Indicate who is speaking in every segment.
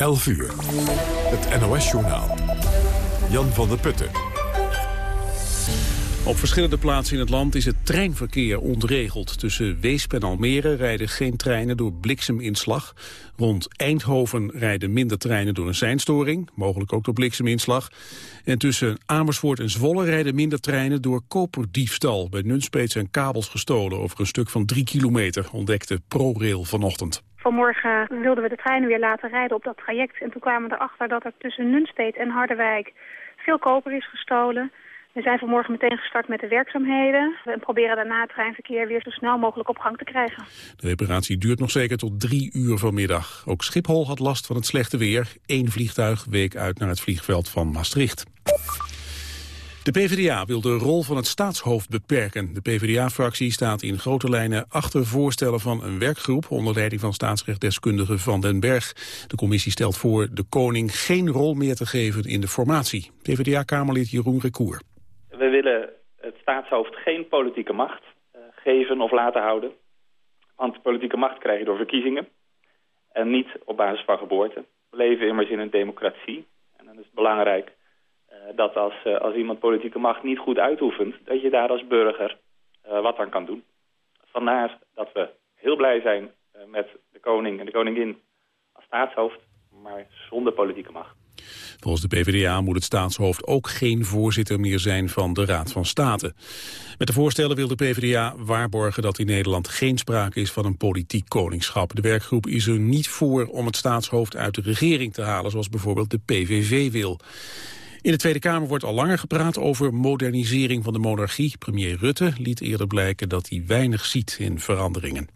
Speaker 1: 11 uur. Het NOS-journaal. Jan van der Putten.
Speaker 2: Op verschillende plaatsen in het land is het treinverkeer ontregeld. Tussen Weesp en Almere rijden geen treinen door blikseminslag. Rond Eindhoven rijden minder treinen door een seinstoring, mogelijk ook door blikseminslag. En tussen Amersfoort en Zwolle rijden minder treinen door koperdiefstal. Bij Nunspeet zijn kabels gestolen over een stuk van drie kilometer, ontdekte ProRail vanochtend.
Speaker 3: Vanmorgen wilden we de treinen weer laten rijden op dat traject. En toen kwamen we erachter dat er tussen Nunspeet en Harderwijk veel koper is gestolen. We zijn vanmorgen meteen gestart met de werkzaamheden. We proberen daarna het treinverkeer weer zo snel mogelijk op gang te krijgen.
Speaker 2: De reparatie duurt nog zeker tot drie uur vanmiddag. Ook Schiphol had last van het slechte weer. Eén vliegtuig week uit naar het vliegveld van Maastricht. De PvdA wil de rol van het staatshoofd beperken. De PvdA-fractie staat in grote lijnen achter voorstellen van een werkgroep onder leiding van staatsrechtdeskundige Van den Berg. De commissie stelt voor de koning geen rol meer te geven in de formatie. PvdA-kamerlid Jeroen Recour.
Speaker 4: We willen het staatshoofd geen politieke macht uh, geven of laten houden. Want politieke macht krijg je door verkiezingen en niet op basis van geboorte. We leven immers in een democratie en dan is het belangrijk dat als, uh, als iemand politieke macht niet goed uitoefent... dat je daar als burger wat aan kan doen. Vandaar dat we heel blij zijn met de koning en de koningin als staatshoofd... maar zonder politieke macht.
Speaker 2: Volgens de PvdA moet het staatshoofd ook geen voorzitter meer zijn van de Raad van State. Met de voorstellen wil de PvdA waarborgen dat in Nederland geen sprake is van een politiek koningschap. De werkgroep is er niet voor om het staatshoofd uit de regering te halen, zoals bijvoorbeeld de PVV wil. In de Tweede Kamer wordt al langer gepraat over modernisering van de monarchie. Premier Rutte liet eerder blijken dat hij weinig ziet in veranderingen.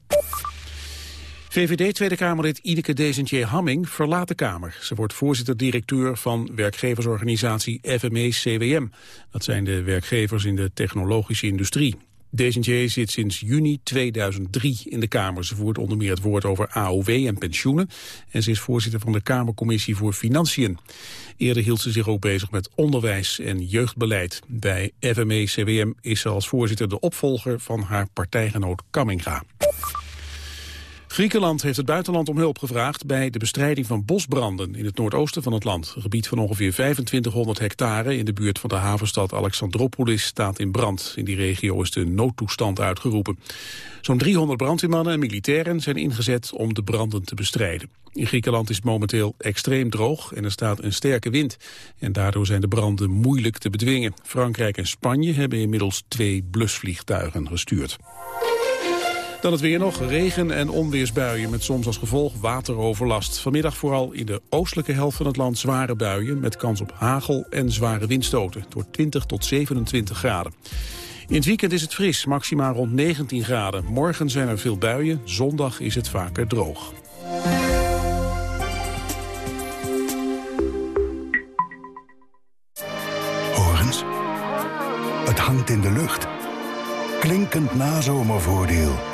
Speaker 2: VVD Tweede Kamerlid Ineke Desentje-Hamming verlaat de Kamer. Ze wordt voorzitter-directeur van werkgeversorganisatie FME-CWM. Dat zijn de werkgevers in de technologische industrie. Desentje zit sinds juni 2003 in de Kamer. Ze voert onder meer het woord over AOW en pensioenen. En ze is voorzitter van de Kamercommissie voor Financiën. Eerder hield ze zich ook bezig met onderwijs en jeugdbeleid. Bij FME-CWM is ze als voorzitter de opvolger van haar partijgenoot Kamminga. Griekenland heeft het buitenland om hulp gevraagd bij de bestrijding van bosbranden in het noordoosten van het land. Een gebied van ongeveer 2500 hectare in de buurt van de havenstad Alexandropolis staat in brand. In die regio is de noodtoestand uitgeroepen. Zo'n 300 brandweermannen en militairen zijn ingezet om de branden te bestrijden. In Griekenland is het momenteel extreem droog en er staat een sterke wind. En daardoor zijn de branden moeilijk te bedwingen. Frankrijk en Spanje hebben inmiddels twee blusvliegtuigen gestuurd. Dan het weer nog, regen- en onweersbuien met soms als gevolg wateroverlast. Vanmiddag vooral in de oostelijke helft van het land zware buien... met kans op hagel en zware windstoten, door 20 tot 27 graden. In het weekend is het fris, maximaal rond 19 graden. Morgen zijn er veel buien, zondag is het vaker droog.
Speaker 5: Horens, het hangt in de lucht. Klinkend nazomervoordeel.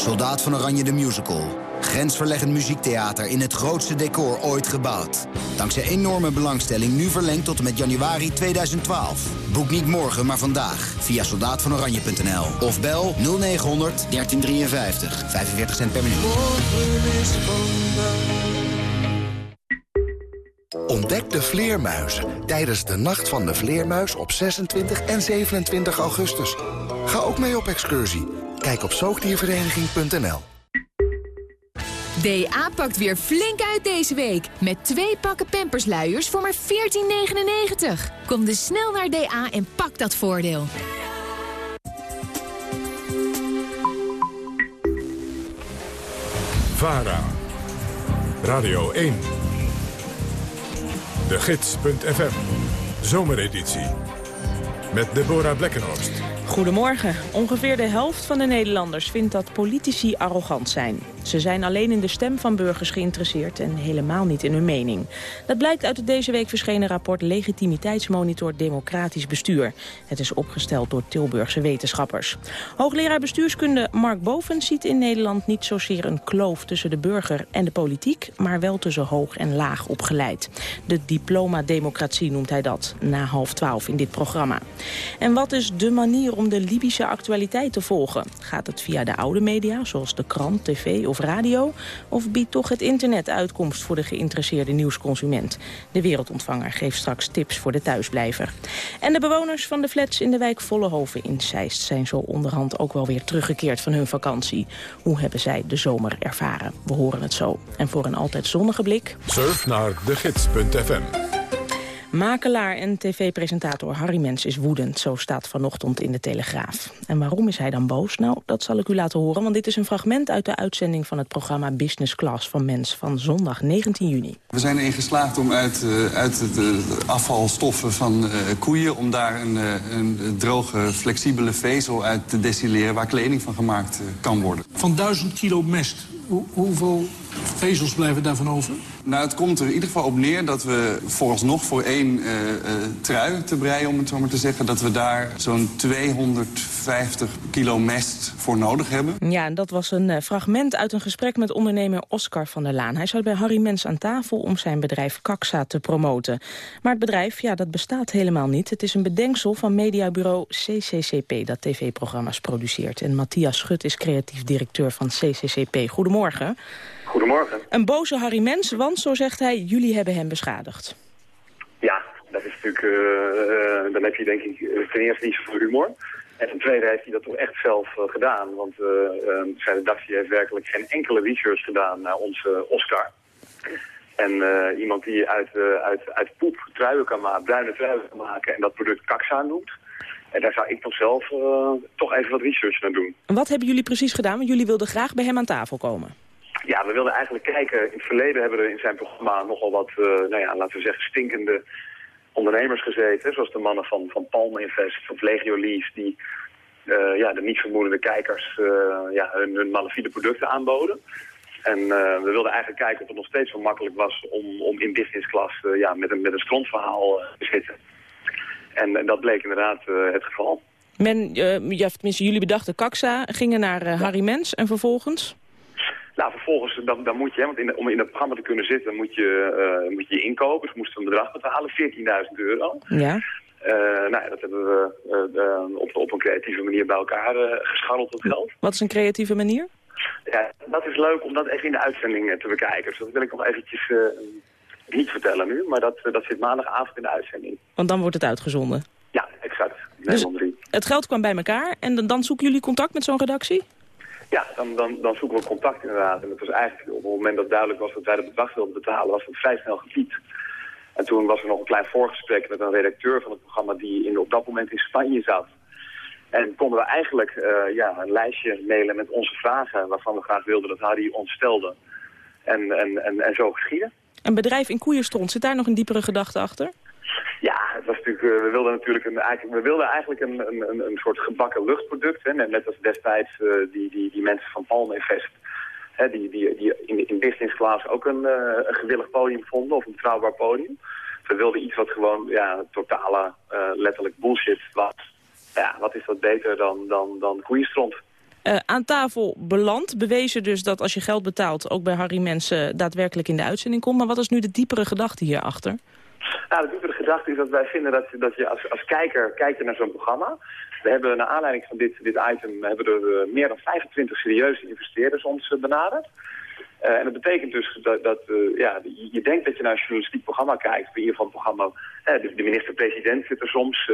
Speaker 6: Soldaat van Oranje de Musical. Grensverleggend muziektheater in het grootste decor ooit gebouwd. Dankzij enorme belangstelling nu verlengd tot en met januari 2012. Boek niet morgen, maar vandaag via soldaatvanoranje.nl. Of bel 0900 1353. 45 cent per minuut.
Speaker 7: Ontdek de vleermuizen tijdens de Nacht van de Vleermuis op 26 en 27 augustus. Ga ook mee op excursie. Kijk op zoogdiervereniging.nl.
Speaker 8: DA pakt weer flink uit deze week. Met twee pakken pampersluiers voor maar 14,99. Kom dus snel naar DA en pak dat voordeel.
Speaker 1: VARA. Radio 1. De Gids.fm. Zomereditie. Met Deborah Blekkenhorst.
Speaker 9: Goedemorgen. Ongeveer de helft van de Nederlanders vindt dat politici arrogant zijn. Ze zijn alleen in de stem van burgers geïnteresseerd en helemaal niet in hun mening. Dat blijkt uit het deze week verschenen rapport Legitimiteitsmonitor Democratisch Bestuur. Het is opgesteld door Tilburgse wetenschappers. Hoogleraar bestuurskunde Mark Boven ziet in Nederland niet zozeer een kloof tussen de burger en de politiek, maar wel tussen hoog en laag opgeleid. De diploma-democratie noemt hij dat, na half twaalf in dit programma. En wat is de manier om de Libische actualiteit te volgen? Gaat het via de oude media, zoals de krant, tv of radio? Of biedt toch het internet uitkomst voor de geïnteresseerde nieuwsconsument? De wereldontvanger geeft straks tips voor de thuisblijver. En de bewoners van de flats in de wijk Vollehoven in Zeist... zijn zo onderhand ook wel weer teruggekeerd van hun vakantie. Hoe hebben zij de zomer ervaren? We horen het zo. En voor een altijd zonnige blik...
Speaker 1: Surf naar degids.fm
Speaker 9: Makelaar en tv-presentator Harry Mens is woedend, zo staat vanochtend in de Telegraaf. En waarom is hij dan boos? Nou, dat zal ik u laten horen, want dit is een fragment uit de uitzending van het programma Business Class van Mens van zondag 19 juni.
Speaker 10: We zijn erin geslaagd om uit, uh, uit de afvalstoffen van uh, koeien, om daar een, een, droge, flexibele vezel uit te destilleren waar kleding van gemaakt kan worden.
Speaker 11: Van duizend kilo mest, Hoe, hoeveel vezels blijven daarvan over?
Speaker 10: Nou, het komt er in ieder geval op neer dat we vooralsnog voor één uh, uh, trui te breien, om het zo maar te zeggen, dat we daar zo'n 250 kilo mest voor nodig hebben.
Speaker 9: Ja, en dat was een uh, fragment uit een gesprek met ondernemer Oscar van der Laan. Hij zat bij Harry Mens aan tafel om zijn bedrijf Kaxa te promoten. Maar het bedrijf, ja, dat bestaat helemaal niet. Het is een bedenksel van mediabureau CCCP dat tv-programma's produceert. En Matthias Schut is creatief directeur van CCCP. Goedemorgen.
Speaker 12: Goedemorgen.
Speaker 9: Een boze Harry Mens, want zo zegt hij, jullie hebben hem beschadigd.
Speaker 12: Ja, dat is natuurlijk, uh, uh, dan heb je denk ik ten eerste niet zoveel humor. En ten tweede heeft hij dat toch echt zelf uh, gedaan. Want zijn redactie heeft werkelijk geen enkele research gedaan naar onze Oscar. En iemand die uit, uit, uit poep truien kan maken, bruine truien kan maken en dat product Kaxa noemt. En daar zou ik toch zelf toch even wat research naar doen.
Speaker 9: Wat hebben jullie precies gedaan? Want jullie wilden graag bij hem aan tafel komen.
Speaker 12: Ja, we wilden eigenlijk kijken. In het verleden hebben er in zijn programma nogal wat, uh, nou ja, laten we zeggen, stinkende ondernemers gezeten. Zoals de mannen van, van Palm Invest of Legio Lease, die uh, ja, de niet vermoedende kijkers uh, ja, hun, hun malafide producten aanboden. En we wilden eigenlijk kijken of het nog steeds zo makkelijk was om, om in business class ja, met een, met een strontverhaal te zitten. En, dat bleek inderdaad het geval.
Speaker 9: Men, ja, tenminste, jullie bedachten Kaxa, gingen naar Harry Mens en vervolgens?
Speaker 12: Nou, vervolgens, dan, dan moet je, hè, want in de, om in het programma te kunnen zitten, moet je uh, moet je inkopen. Dus moesten een bedrag betalen, 14.000 euro.
Speaker 9: Ja.
Speaker 12: Uh, nou, dat hebben we uh, op, op een creatieve manier bij elkaar gescharreld, dat geld.
Speaker 9: Wat is een creatieve manier?
Speaker 12: Ja, dat is leuk om dat even in de uitzending te bekijken. Dus dat wil ik nog eventjes niet vertellen nu, maar dat, dat zit maandagavond in de uitzending.
Speaker 9: Want dan wordt het uitgezonden?
Speaker 12: Ja, exact.
Speaker 9: Dus het geld kwam bij elkaar en dan, dan zoeken jullie contact met zo'n redactie?
Speaker 12: Ja, dan, dan, dan zoeken we contact inderdaad. En het was eigenlijk op het moment dat duidelijk was dat wij dat bedrag wilden betalen, was het vrij snel gepiept. En toen was er nog een klein voorgesprek met een redacteur van het programma die in, op dat moment in Spanje zat. En konden we eigenlijk uh, ja, een lijstje mailen met onze vragen waarvan we graag wilden dat Harry ons stelde. En, en, en, en zo geschieden.
Speaker 9: Een bedrijf in Koeierstront, zit daar nog een diepere gedachte achter?
Speaker 12: Ja, het was natuurlijk, uh, we wilden natuurlijk een, eigenlijk, we wilden eigenlijk een, een, een soort gebakken luchtproduct. Hè, net als destijds uh, die, die, die mensen van Palm Invest. Hè, die, die, die in, in business class ook een, uh, een gewillig podium vonden of een betrouwbaar podium. We wilden iets wat gewoon ja, totale letterlijk bullshit was. Ja, wat is dat beter dan, dan, dan koeienstront?
Speaker 9: Aan tafel beland, bewezen dus dat als je geld betaalt... ook bij Harry Mensen daadwerkelijk in de uitzending komt. Maar wat is nu de diepere gedachte hierachter?
Speaker 12: Nou, de diepere gedachte is dat wij vinden dat, dat je als, als kijker kijkt naar zo'n programma. We hebben naar aanleiding van dit, dit item hebben er uh, meer dan 25 serieuze investeerders ons uh, benaderd. Uh, en dat betekent dus dat, dat ja, je, denkt dat je naar een journalistiek programma kijkt. In ieder geval een programma, de, de minister-president zit er soms.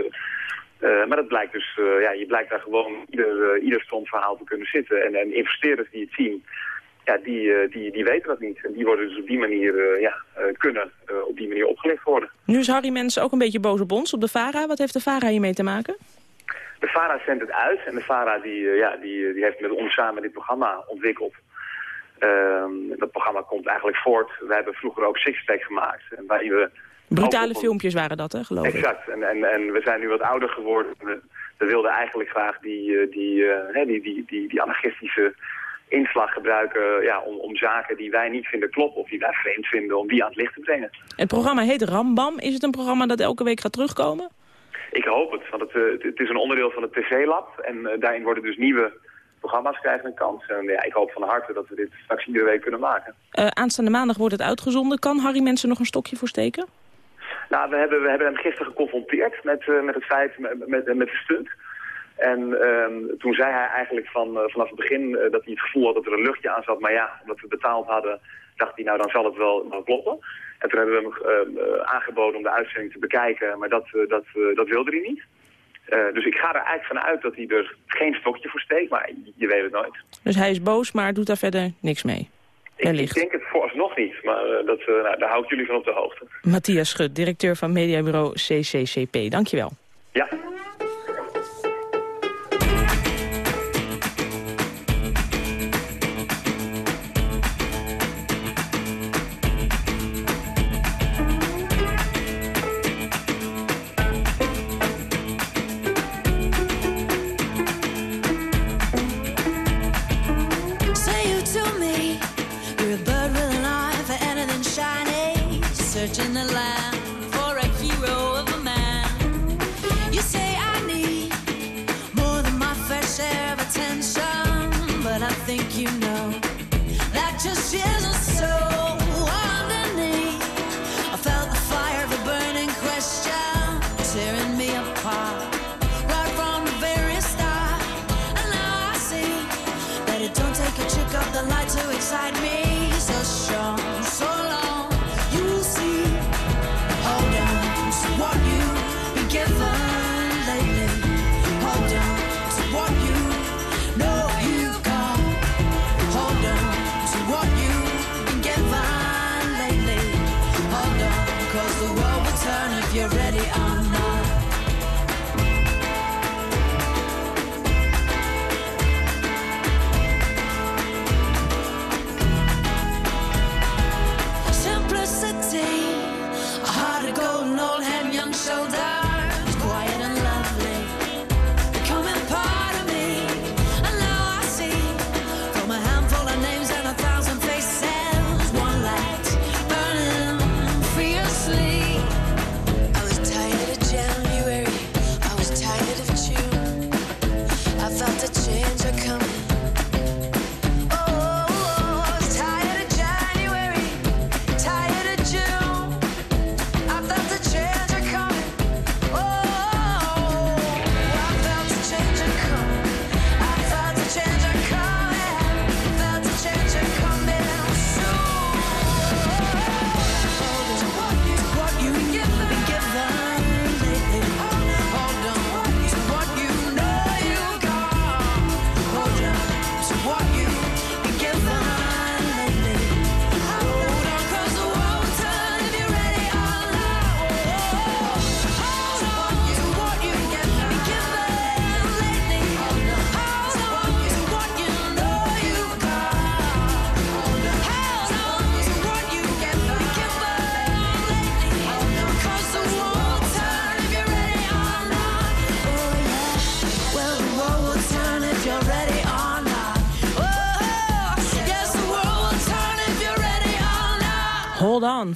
Speaker 12: maar dat blijkt dus, ja, je blijkt daar gewoon ieder, ieder stond verhaal te kunnen zitten. En, en investeerders die het zien, ja, die, uh, die, die weten dat niet. En die worden dus op die manier, uh, ja, uh, kunnen op die manier opgelicht worden.
Speaker 9: Nu is Harry Mens ook een beetje boos op ons, op de VARA. Wat heeft de VARA hiermee te maken?
Speaker 12: De VARA zendt het uit en de VARA die, ja, die, die heeft met ons samen dit programma ontwikkeld. Ehm, dat programma komt eigenlijk voort. We hebben vroeger ook Sixpack gemaakt. En waarin we
Speaker 9: Brutale filmpjes waren dat, hè, geloof
Speaker 12: exact. ik. Exact. En, en, en we zijn nu wat ouder geworden. We, we wilden eigenlijk graag die, die, die, die, die, die anarchistische inslag gebruiken ja, om, om zaken die wij niet vinden kloppen of die wij vreemd vinden, om die aan het licht te brengen.
Speaker 13: Het programma heet Rambam. Is het een programma dat elke week gaat terugkomen?
Speaker 12: Ik hoop het, want het, uh, het is een onderdeel van het TV-lab en uh, daarin worden dus nieuwe programma's krijgen een kans. En ja, ik hoop van harte dat we dit straks iedere week kunnen maken.
Speaker 13: Uh, aanstaande maandag wordt het uitgezonden. Kan Harry mensen nog een stokje voor steken?
Speaker 12: Nou, we hebben, we hebben hem gisteren geconfronteerd met, met het feit, met, met, met de stunt. En um, toen zei hij eigenlijk van, uh, vanaf het begin uh, dat hij het gevoel had dat er een luchtje aan zat. Maar ja, omdat we betaald hadden, dacht hij nou dan zal het wel, wel kloppen. En toen hebben we hem uh, aangeboden om de uitzending te bekijken, maar dat, dat, dat wilde hij niet. dus ik ga er eigenlijk vanuit dat hij er geen stokje voor steekt, maar je weet het nooit.
Speaker 13: Dus hij is boos, maar doet daar verder niks mee?
Speaker 12: Ik, ik, denk het vooralsnog niet, maar dat, nou, daar hou ik jullie van op de hoogte.
Speaker 13: Matthias Schut, directeur van mediabureau CCCP. Dankjewel.
Speaker 12: Ja.
Speaker 13: Hold On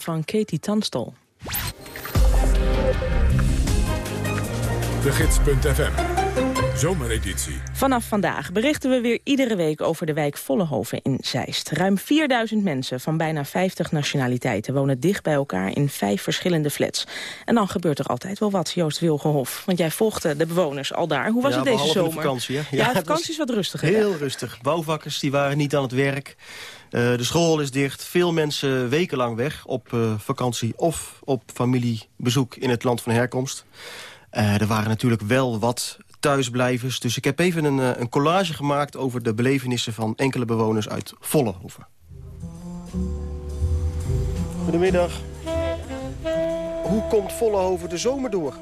Speaker 13: van Katie Tanstel.
Speaker 1: De Gids.fm. Zomereditie.
Speaker 13: Vanaf vandaag berichten we weer iedere week over de wijk Vollenhoven in Zeist. Ruim 4000 mensen van bijna 50 nationaliteiten wonen dicht bij elkaar in vijf verschillende flats. En dan gebeurt er altijd wel wat, Joost Wilgenhof. Want jij volgde de bewoners al daar. Hoe was
Speaker 14: ja,
Speaker 13: het deze zomer?
Speaker 14: De vakantie, hè?
Speaker 13: Ja, de vakantie is wat rustiger.
Speaker 14: Heel rustig. Bouwvakkers die waren niet aan het werk. Uh, de school is dicht. Veel mensen wekenlang weg op uh, vakantie of op familiebezoek in het land van herkomst. Uh, er waren natuurlijk wel wat thuisblijvers. Dus ik heb even een, een collage gemaakt over de belevenissen van enkele bewoners uit Vollenhoven. Goedemiddag. Hoe komt Vollenhoven de zomer door?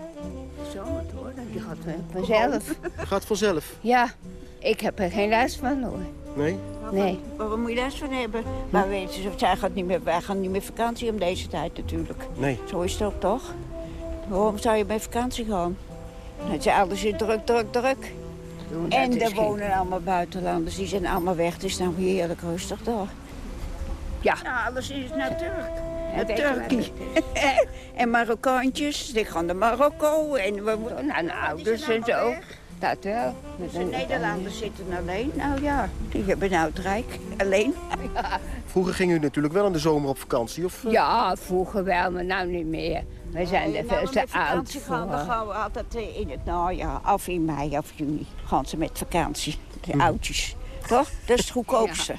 Speaker 15: De zomer door? Die gaat vanzelf.
Speaker 14: Gaat vanzelf?
Speaker 15: Ja, ik heb er geen last van hoor.
Speaker 14: Nee?
Speaker 15: Nee.
Speaker 16: Waar moet je last van hebben? Maar weet je, zij gaat niet meer, wij gaan niet meer vakantie om deze tijd natuurlijk.
Speaker 14: Nee.
Speaker 16: Zo is het ook toch? Waarom zou je bij vakantie gaan? Het is alles is druk, druk, druk.
Speaker 17: doen.
Speaker 16: En er wonen allemaal buitenlanders, die zijn allemaal weg. Het is nou heerlijk rustig daar.
Speaker 17: Ja.
Speaker 16: alles is.
Speaker 17: Ja, weet je
Speaker 16: Turkije. en Marokkaantjes, die gaan naar Marokko. En we moeten...
Speaker 17: Nou, nou, dus en zo. Dat wel. Met
Speaker 16: De Nederlanders zitten alleen. Nou ja, die hebben nou het rijk. Alleen.
Speaker 14: Vroeger ging u natuurlijk wel in de zomer op vakantie, of? eh?
Speaker 17: Ja, vroeger wel, maar nou niet meer. We zijn er
Speaker 16: Nou,
Speaker 17: veel te oud
Speaker 16: vakantie gaan, dan
Speaker 17: voor.
Speaker 16: gaan we altijd eh, in het najaar, of in mei of juni, gaan ze met vakantie. De oudjes. Toch? Dat is het goedkoopste.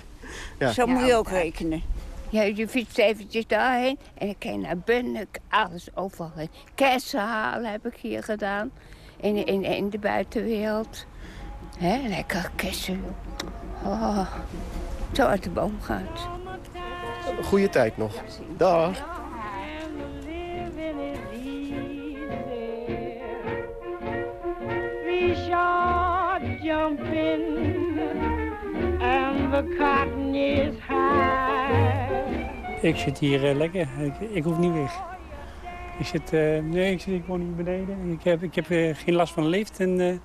Speaker 17: Ja.
Speaker 16: Zo moet je ook
Speaker 17: ja.
Speaker 16: rekenen.
Speaker 17: Ja, je fietst eventjes daarheen en dan kan je naar Bunnik, alles overal. heen. Kersen halen heb ik hier gedaan, in, in, in de buitenwereld. Hè, lekker kersen. Oh, zo uit de boom gaat.
Speaker 14: Een goede tijd nog. Dag.
Speaker 13: Three short jumping and the cotton is high.
Speaker 11: Ik zit hier eh, lekker. Ik, ik hoef niet weg. Ik zit, eh, nee, ik zit ik woon hier beneden. Ik heb, ik heb eh, geen last van de lift en eh,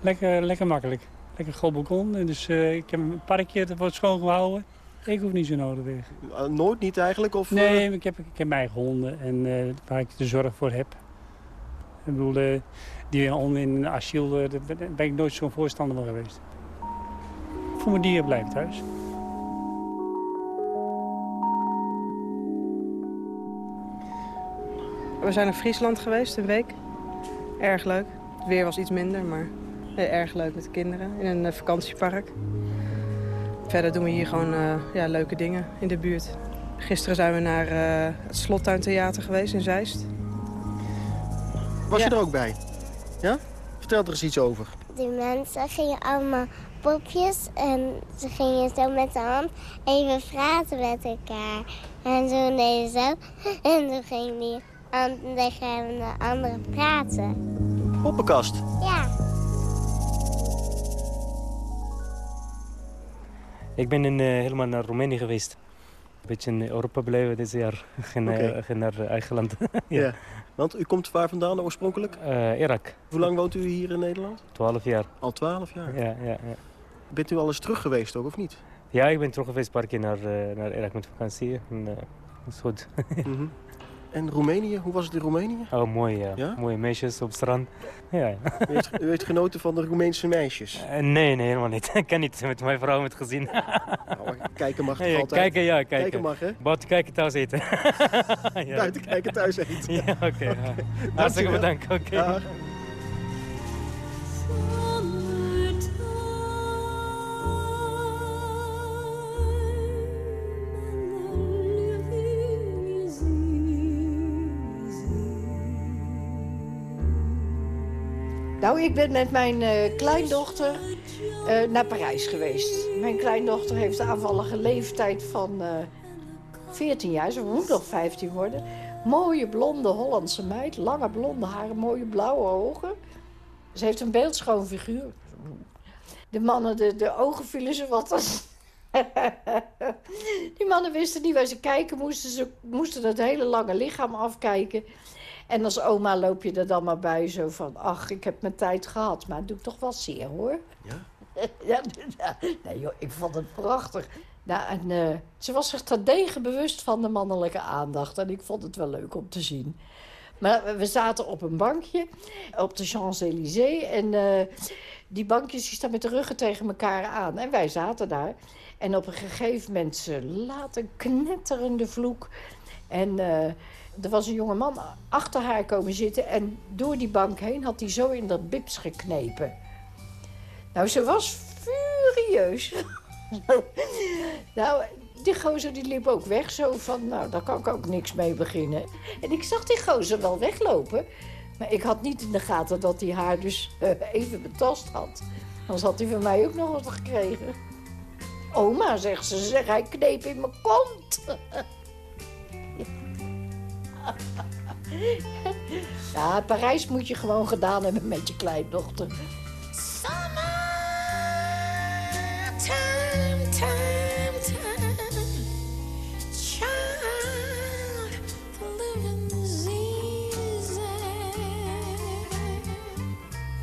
Speaker 11: lekker, lekker makkelijk. Lekker groot balkon. Dus ik heb een parkje, dat wordt schoongehouden. Ik hoef niet zo nodig weg.
Speaker 14: Nooit niet eigenlijk? Of?
Speaker 11: Nee, ik heb, ik heb mijn eigen honden en waar ik de zorg voor heb. Ik bedoel, die honden in een asiel, daar ben- ik nooit zo'n voorstander van geweest. Voor mijn dieren blijf ik thuis.
Speaker 18: We zijn naar Friesland geweest, een week. Erg leuk. Het weer was iets minder, maar eh, erg leuk met de kinderen. In een eh, vakantiepark. Verder doen we hier gewoon eh, ja, leuke dingen in de buurt. Gisteren zijn we naar eh, het Slottuintheater geweest in Zeist.
Speaker 14: Was je er ook bij? Ja? Vertel er eens iets over.
Speaker 19: Die mensen gingen allemaal popjes en ze gingen zo met de hand even praten met elkaar. En toen deden ze zo en toen ging die an- tegen de andere praten.
Speaker 14: Poppenkast.
Speaker 19: Ja.
Speaker 20: Ik ben in, eh, helemaal naar Roemenië geweest. Een beetje in Europa beleven dit jaar. Geen, eh, geen naar eigen land.
Speaker 14: Ja. Want u komt waar vandaan oorspronkelijk?
Speaker 20: Eh, Irak.
Speaker 14: Hoe lang woont u hier in Nederland?
Speaker 20: Twaalf jaar.
Speaker 14: Al twaalf jaar?
Speaker 20: Ja, ja, ja.
Speaker 14: Bent u al eens terug geweest ook, of niet?
Speaker 20: ja, ik ben terug geweest een paar keer naar, eh, naar Irak met vakantie. En, eh, dat is goed.
Speaker 14: Mhm. En Roemenië, hoe was het in Roemenië?
Speaker 20: Oh, mooi ja.
Speaker 14: Ja?
Speaker 20: Mooie meisjes op het strand. Ja.
Speaker 14: U heeft, u heeft genoten van de Roemeense meisjes?
Speaker 20: Eh, nee, nee, helemaal niet. Ik kan niet met mijn vrouw met gezin.
Speaker 14: Nou, kijken mag toch
Speaker 20: Ja,
Speaker 14: altijd?
Speaker 20: Kijken, ja, kijken.
Speaker 14: Kijken mag, hè?
Speaker 20: Buiten kijken, thuis eten. ja.
Speaker 14: Buiten kijken, thuis eten.
Speaker 20: Ja, oké.
Speaker 14: Dankjewel.
Speaker 20: Hartstikke bedankt. Oké.
Speaker 21: Nou, ik ben met mijn eh, kleindochter eh, naar Parijs geweest. Mijn kleindochter heeft de aanvallige leeftijd van eh 14 jaar. Ze moet nog 15 worden. Mooie blonde Hollandse meid. Lange blonde haren, mooie blauwe ogen. Ze heeft een beeldschoon figuur. De mannen, de, de ogen vielen ze wat als... Die mannen wisten niet waar ze kijken moesten. Ze moesten het hele lange lichaam afkijken. En als oma loop je er dan maar bij zo van... ach, ik heb mijn tijd gehad, maar het doet toch wel zeer, hoor.
Speaker 14: Ja?
Speaker 21: ja, nee joh, ik vond het prachtig. Nou, en, eh, ze was zich terdege bewust van de mannelijke aandacht. En ik vond het wel leuk om te zien. Maar we- we zaten op een bankje op de Champs-Élysées. En eh, die bankjes die staan met de ruggen tegen elkaar aan. En wij zaten daar. En op een gegeven moment, ze laat een knetterende vloek. En eh, er was een jonge man achter haar komen zitten. En door die bank heen had hij zo in dat bips geknepen. Nou, ze was furieus. nou, die gozer die liep ook weg. Zo van, nou, daar kan ik ook niks mee beginnen. En ik zag die gozer wel weglopen. Maar ik had niet in de gaten dat hij haar dus eh, even betast had. Anders had hij van mij ook nog wat gekregen. Oma, zegt ze, zeg, hij kneep in mijn kont. ja, Parijs moet je gewoon gedaan hebben met je kleindochter.
Speaker 13: Time, time. Child,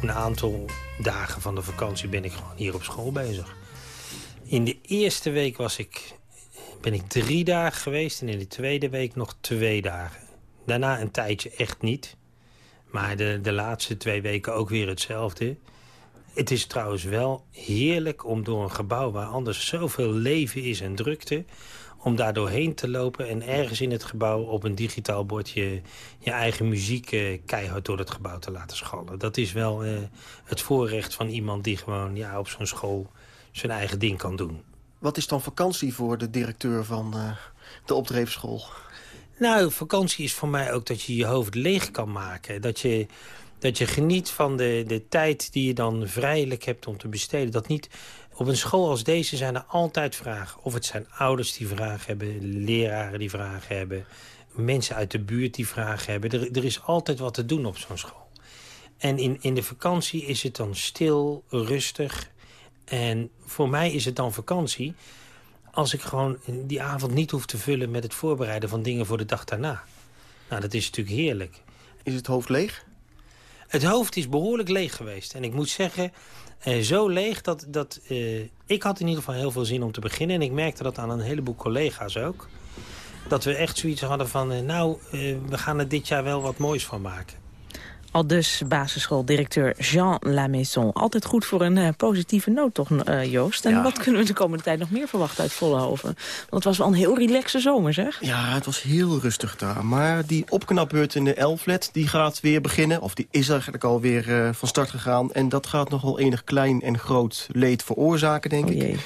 Speaker 22: een aantal dagen van de vakantie ben ik gewoon hier op school bezig. In de eerste week was ik, ben ik drie dagen geweest en in de tweede week nog twee dagen. Daarna een tijdje echt niet. Maar de, de laatste twee weken ook weer hetzelfde. Het is trouwens wel heerlijk om door een gebouw waar anders zoveel leven is en drukte om daar doorheen te lopen en ergens in het gebouw op een digitaal bordje je eigen muziek eh, keihard door het gebouw te laten schallen. Dat is wel eh, het voorrecht van iemand die gewoon ja, op zo'n school zijn eigen ding kan doen.
Speaker 14: Wat is dan vakantie voor de directeur van uh, de opdreefschool?
Speaker 22: Nou, vakantie is voor mij ook dat je je hoofd leeg kan maken. Dat je, dat je geniet van de, de tijd die je dan vrijelijk hebt om te besteden. Dat niet op een school als deze zijn er altijd vragen. Of het zijn ouders die vragen hebben, leraren die vragen hebben... mensen uit de buurt die vragen hebben. Er, er is altijd wat te doen op zo'n school. En in, in de vakantie is het dan stil, rustig. En voor mij is het dan vakantie... als ik gewoon die avond niet hoef te vullen met het voorbereiden van dingen voor de dag daarna. Nou, dat is natuurlijk heerlijk.
Speaker 14: Is het hoofd leeg?
Speaker 22: Het hoofd is behoorlijk leeg geweest. En ik moet zeggen, uh, zo leeg dat... dat uh, ik had in ieder geval heel veel zin om te beginnen. En ik merkte dat aan een heleboel collega's ook. Dat we echt zoiets hadden van... Uh, nou, we gaan er dit jaar wel wat moois van maken.
Speaker 9: Al dus basisschooldirecteur Jean Lamaison. Altijd goed voor een uh, positieve noot toch, uh, Joost? En ja. wat kunnen we de komende tijd nog meer verwachten uit Vollenhoven? Want het was wel een heel relaxe zomer, zeg.
Speaker 14: Ja, het was heel rustig daar. Maar die opknapbeurt in de Elflet, die gaat weer beginnen. Of die is eigenlijk alweer uh, van start gegaan. En dat gaat nog wel enig klein en groot leed veroorzaken, denk
Speaker 9: oh,
Speaker 14: ik.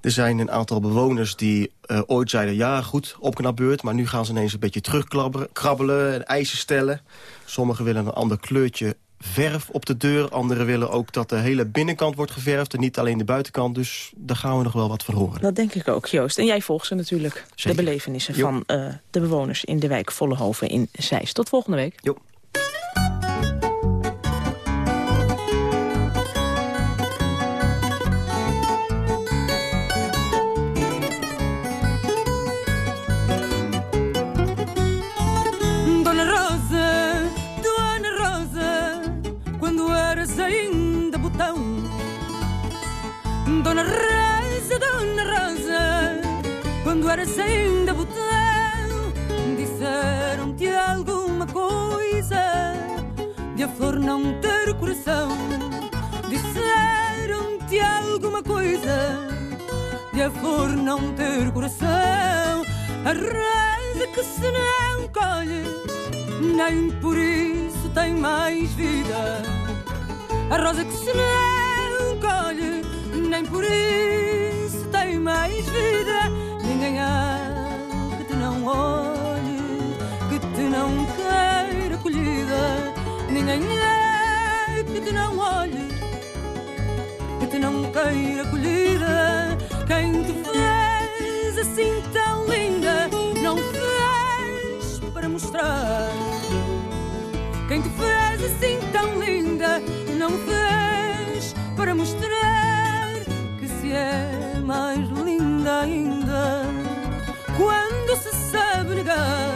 Speaker 14: Er zijn een aantal bewoners die uh, ooit zeiden... ja, goed, opknapbeurt, maar nu gaan ze ineens een beetje terugkrabbelen... en eisen stellen. Sommigen willen een ander kleurtje verf op de deur. Anderen willen ook dat de hele binnenkant wordt geverfd... en niet alleen de buitenkant. Dus daar gaan we nog wel wat van horen.
Speaker 9: Dat denk ik ook, Joost. En jij volgt ze natuurlijk. Zeker. De belevenissen jo. van uh, de bewoners in de wijk Vollehoven in Zeist. Tot volgende week.
Speaker 14: Jo.
Speaker 23: Dona Rosa, Dona Rosa, quando eras ainda botão, disseram-te alguma coisa de a flor não ter coração. Disseram-te alguma coisa de a flor não ter coração. A rosa que se não colhe, nem por isso tem mais vida. A rosa que se não colhe nem por isso tem mais vida. Ninguém há que te não olhe, que te não queira colhida. Ninguém há que te não olhe, que te não queira colhida. Quem te fez assim tão linda, não fez para mostrar. Quem te fez assim não fez para mostrar se é mais linda ainda. Quando se sabe negar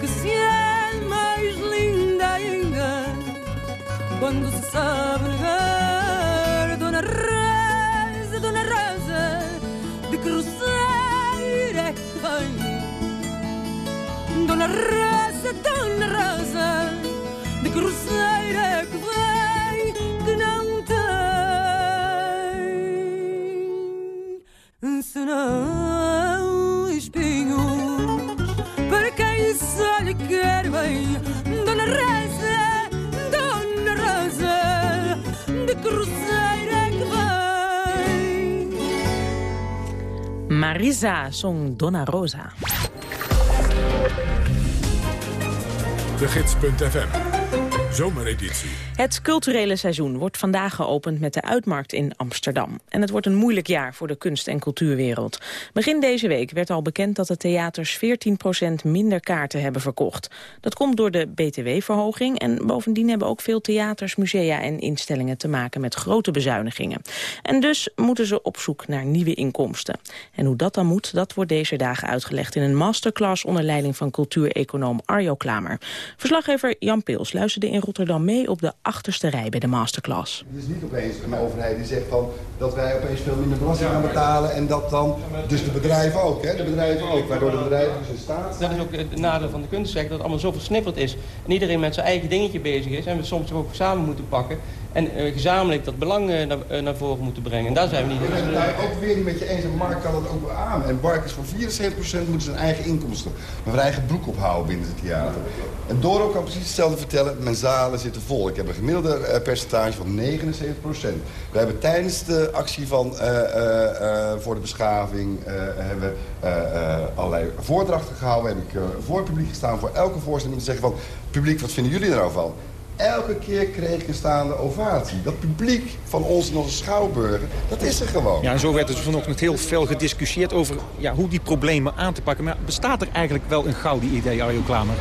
Speaker 23: que se é mais linda ainda. Quando se sabe negar Dona Rosa, Dona Rosa de que roceira é que vem? Dona Rosa, Dona Rosa de que roceira é que vem senão espinhos para quem só lhe quer bem. Dona Rosa, Dona Rosa, de que roceira é que vem?
Speaker 9: Marisa zong Donna Rosa.
Speaker 1: De Gids.fm Zomereditie.
Speaker 9: Het culturele seizoen wordt vandaag geopend met de Uitmarkt in Amsterdam. En het wordt een moeilijk jaar voor de kunst- en cultuurwereld. Begin deze week werd al bekend dat de theaters 14% minder kaarten hebben verkocht. Dat komt door de btw-verhoging en bovendien hebben ook veel theaters, musea en instellingen te maken met grote bezuinigingen. En dus moeten ze op zoek naar nieuwe inkomsten. En hoe dat dan moet, dat wordt deze dagen uitgelegd in een masterclass onder leiding van cultuureconoom Arjo Klamer. Verslaggever Jan Pils luisterde in Rotterdam mee op de achterste rij bij de masterclass.
Speaker 24: Het is niet opeens een overheid die zegt van dat wij opeens veel minder belasting gaan betalen en dat dan, dus de bedrijven ook, hè? de bedrijven ook, waardoor de bedrijven dus in staat
Speaker 25: Dat is ook het nadeel van de kunstsector, dat het allemaal zo versnipperd is. En iedereen met zijn eigen dingetje bezig is en we soms ook samen moeten pakken. En eh, gezamenlijk dat belang eh, naar, eh, naar voren moeten brengen. En daar zijn we niet
Speaker 24: daar ook weer niet met je eens. En Mark kan het ook aan. En Bark is voor 74% moeten zijn eigen inkomsten. Maar zijn eigen broek ophouden binnen het theater. En Doro kan precies hetzelfde vertellen. Mijn zalen zitten vol. Ik heb een gemiddelde percentage van 79%. We hebben tijdens de actie van voor de beschaving... hebben allerlei voordrachten gehouden. Heb ik voor het publiek gestaan voor elke voorstelling. Om te zeggen van, publiek, wat vinden jullie er nou van? Elke keer kreeg ik een staande ovatie. Dat publiek van ons nog een schouwburger, dat is er gewoon.
Speaker 26: Ja, en zo werd er vanochtend heel veel gediscussieerd over ja, hoe die problemen aan te pakken. Maar bestaat er eigenlijk wel een gouden idee, Arjo Klamer?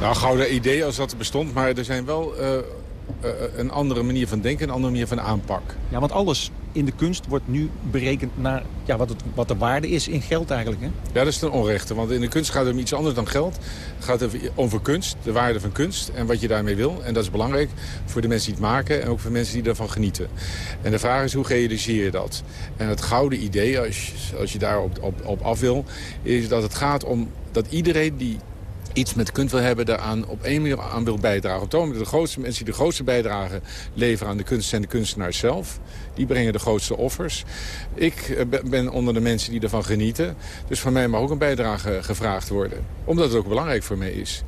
Speaker 27: Nou, gouden idee als dat er bestond, maar er zijn wel eh, een andere manier van denken, een andere manier van aanpak.
Speaker 26: Ja, want alles in de kunst wordt nu berekend naar ja, wat, het, wat de waarde is in geld eigenlijk. Hè?
Speaker 27: Ja, dat is ten onrechte, want in de kunst gaat het om iets anders dan geld. Het gaat over- over kunst, de waarde van kunst en wat je daarmee wil. En dat is belangrijk voor de mensen die het maken en ook voor mensen die ervan genieten. En de vraag is, hoe realiseer je dat? En het gouden idee, als je, als je daar op, op, op af wil, is dat het gaat om dat iedereen die iets met kunst wil hebben, daaraan op één manier aan wil bijdragen. Op dat de grootste mensen die de grootste bijdrage leveren aan de kunst zijn de kunstenaars zelf. Die brengen de grootste offers. Ik eh, ben- onder de mensen die ervan genieten. Dus van mij mag ook een bijdrage gevraagd worden. Omdat het ook belangrijk voor mij is.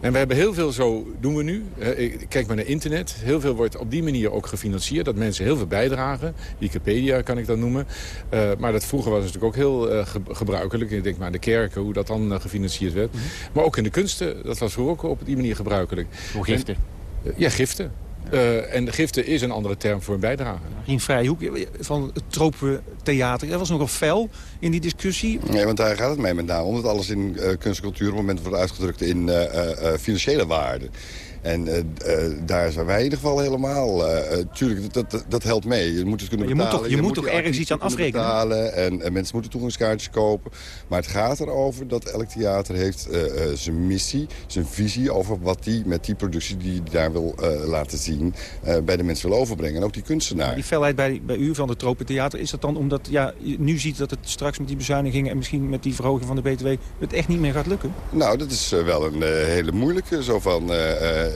Speaker 27: En we hebben heel veel, zo doen we nu. Eh, ik- Kijk maar naar internet. Heel veel wordt op die manier ook gefinancierd. Dat mensen heel veel bijdragen. Wikipedia kan ik dat noemen. Eh, maar dat vroeger was natuurlijk ook heel ge- gebruikelijk. Ik denk maar aan de kerken, hoe dat dan gefinancierd werd. Maar ook in de kunsten, dat was vroeger ook op die manier gebruikelijk.
Speaker 26: Voor giften?
Speaker 27: En- eh, ja, giften. Eh, en giften is een andere term voor een bijdrage.
Speaker 26: Rien Vrijhoek van het Tropentheater. Dat was nogal fel in die discussie.
Speaker 24: Nee, want daar gaat het mee met name. Omdat alles in eh, kunst en cultuur op het moment wordt uitgedrukt in eh, eh, eh, financiële waarde. En eh, eh, daar zijn wij in ieder geval helemaal... eh, tuurlijk, dat, dat, dat helpt mee. Je moet het kunnen
Speaker 26: Maar je moet
Speaker 24: betalen.
Speaker 26: toch- je moet toch ergens iets aan
Speaker 24: kunnen
Speaker 26: afrekenen?
Speaker 24: Betalen en, en mensen moeten toegangskaartjes kopen. Maar het gaat erover dat elk theater heeft zijn missie, zijn visie... over wat die met die productie die hij daar wil laten zien... bij de mensen wil overbrengen. En ook die kunstenaar.
Speaker 26: Die felheid bij, bij u van het Tropentheater, is dat dan omdat ja, je nu ziet dat het straks met die bezuinigingen... en misschien met die verhoging van de BTW het echt niet meer gaat lukken?
Speaker 24: Nou, dat is wel een hele moeilijke. Zo van,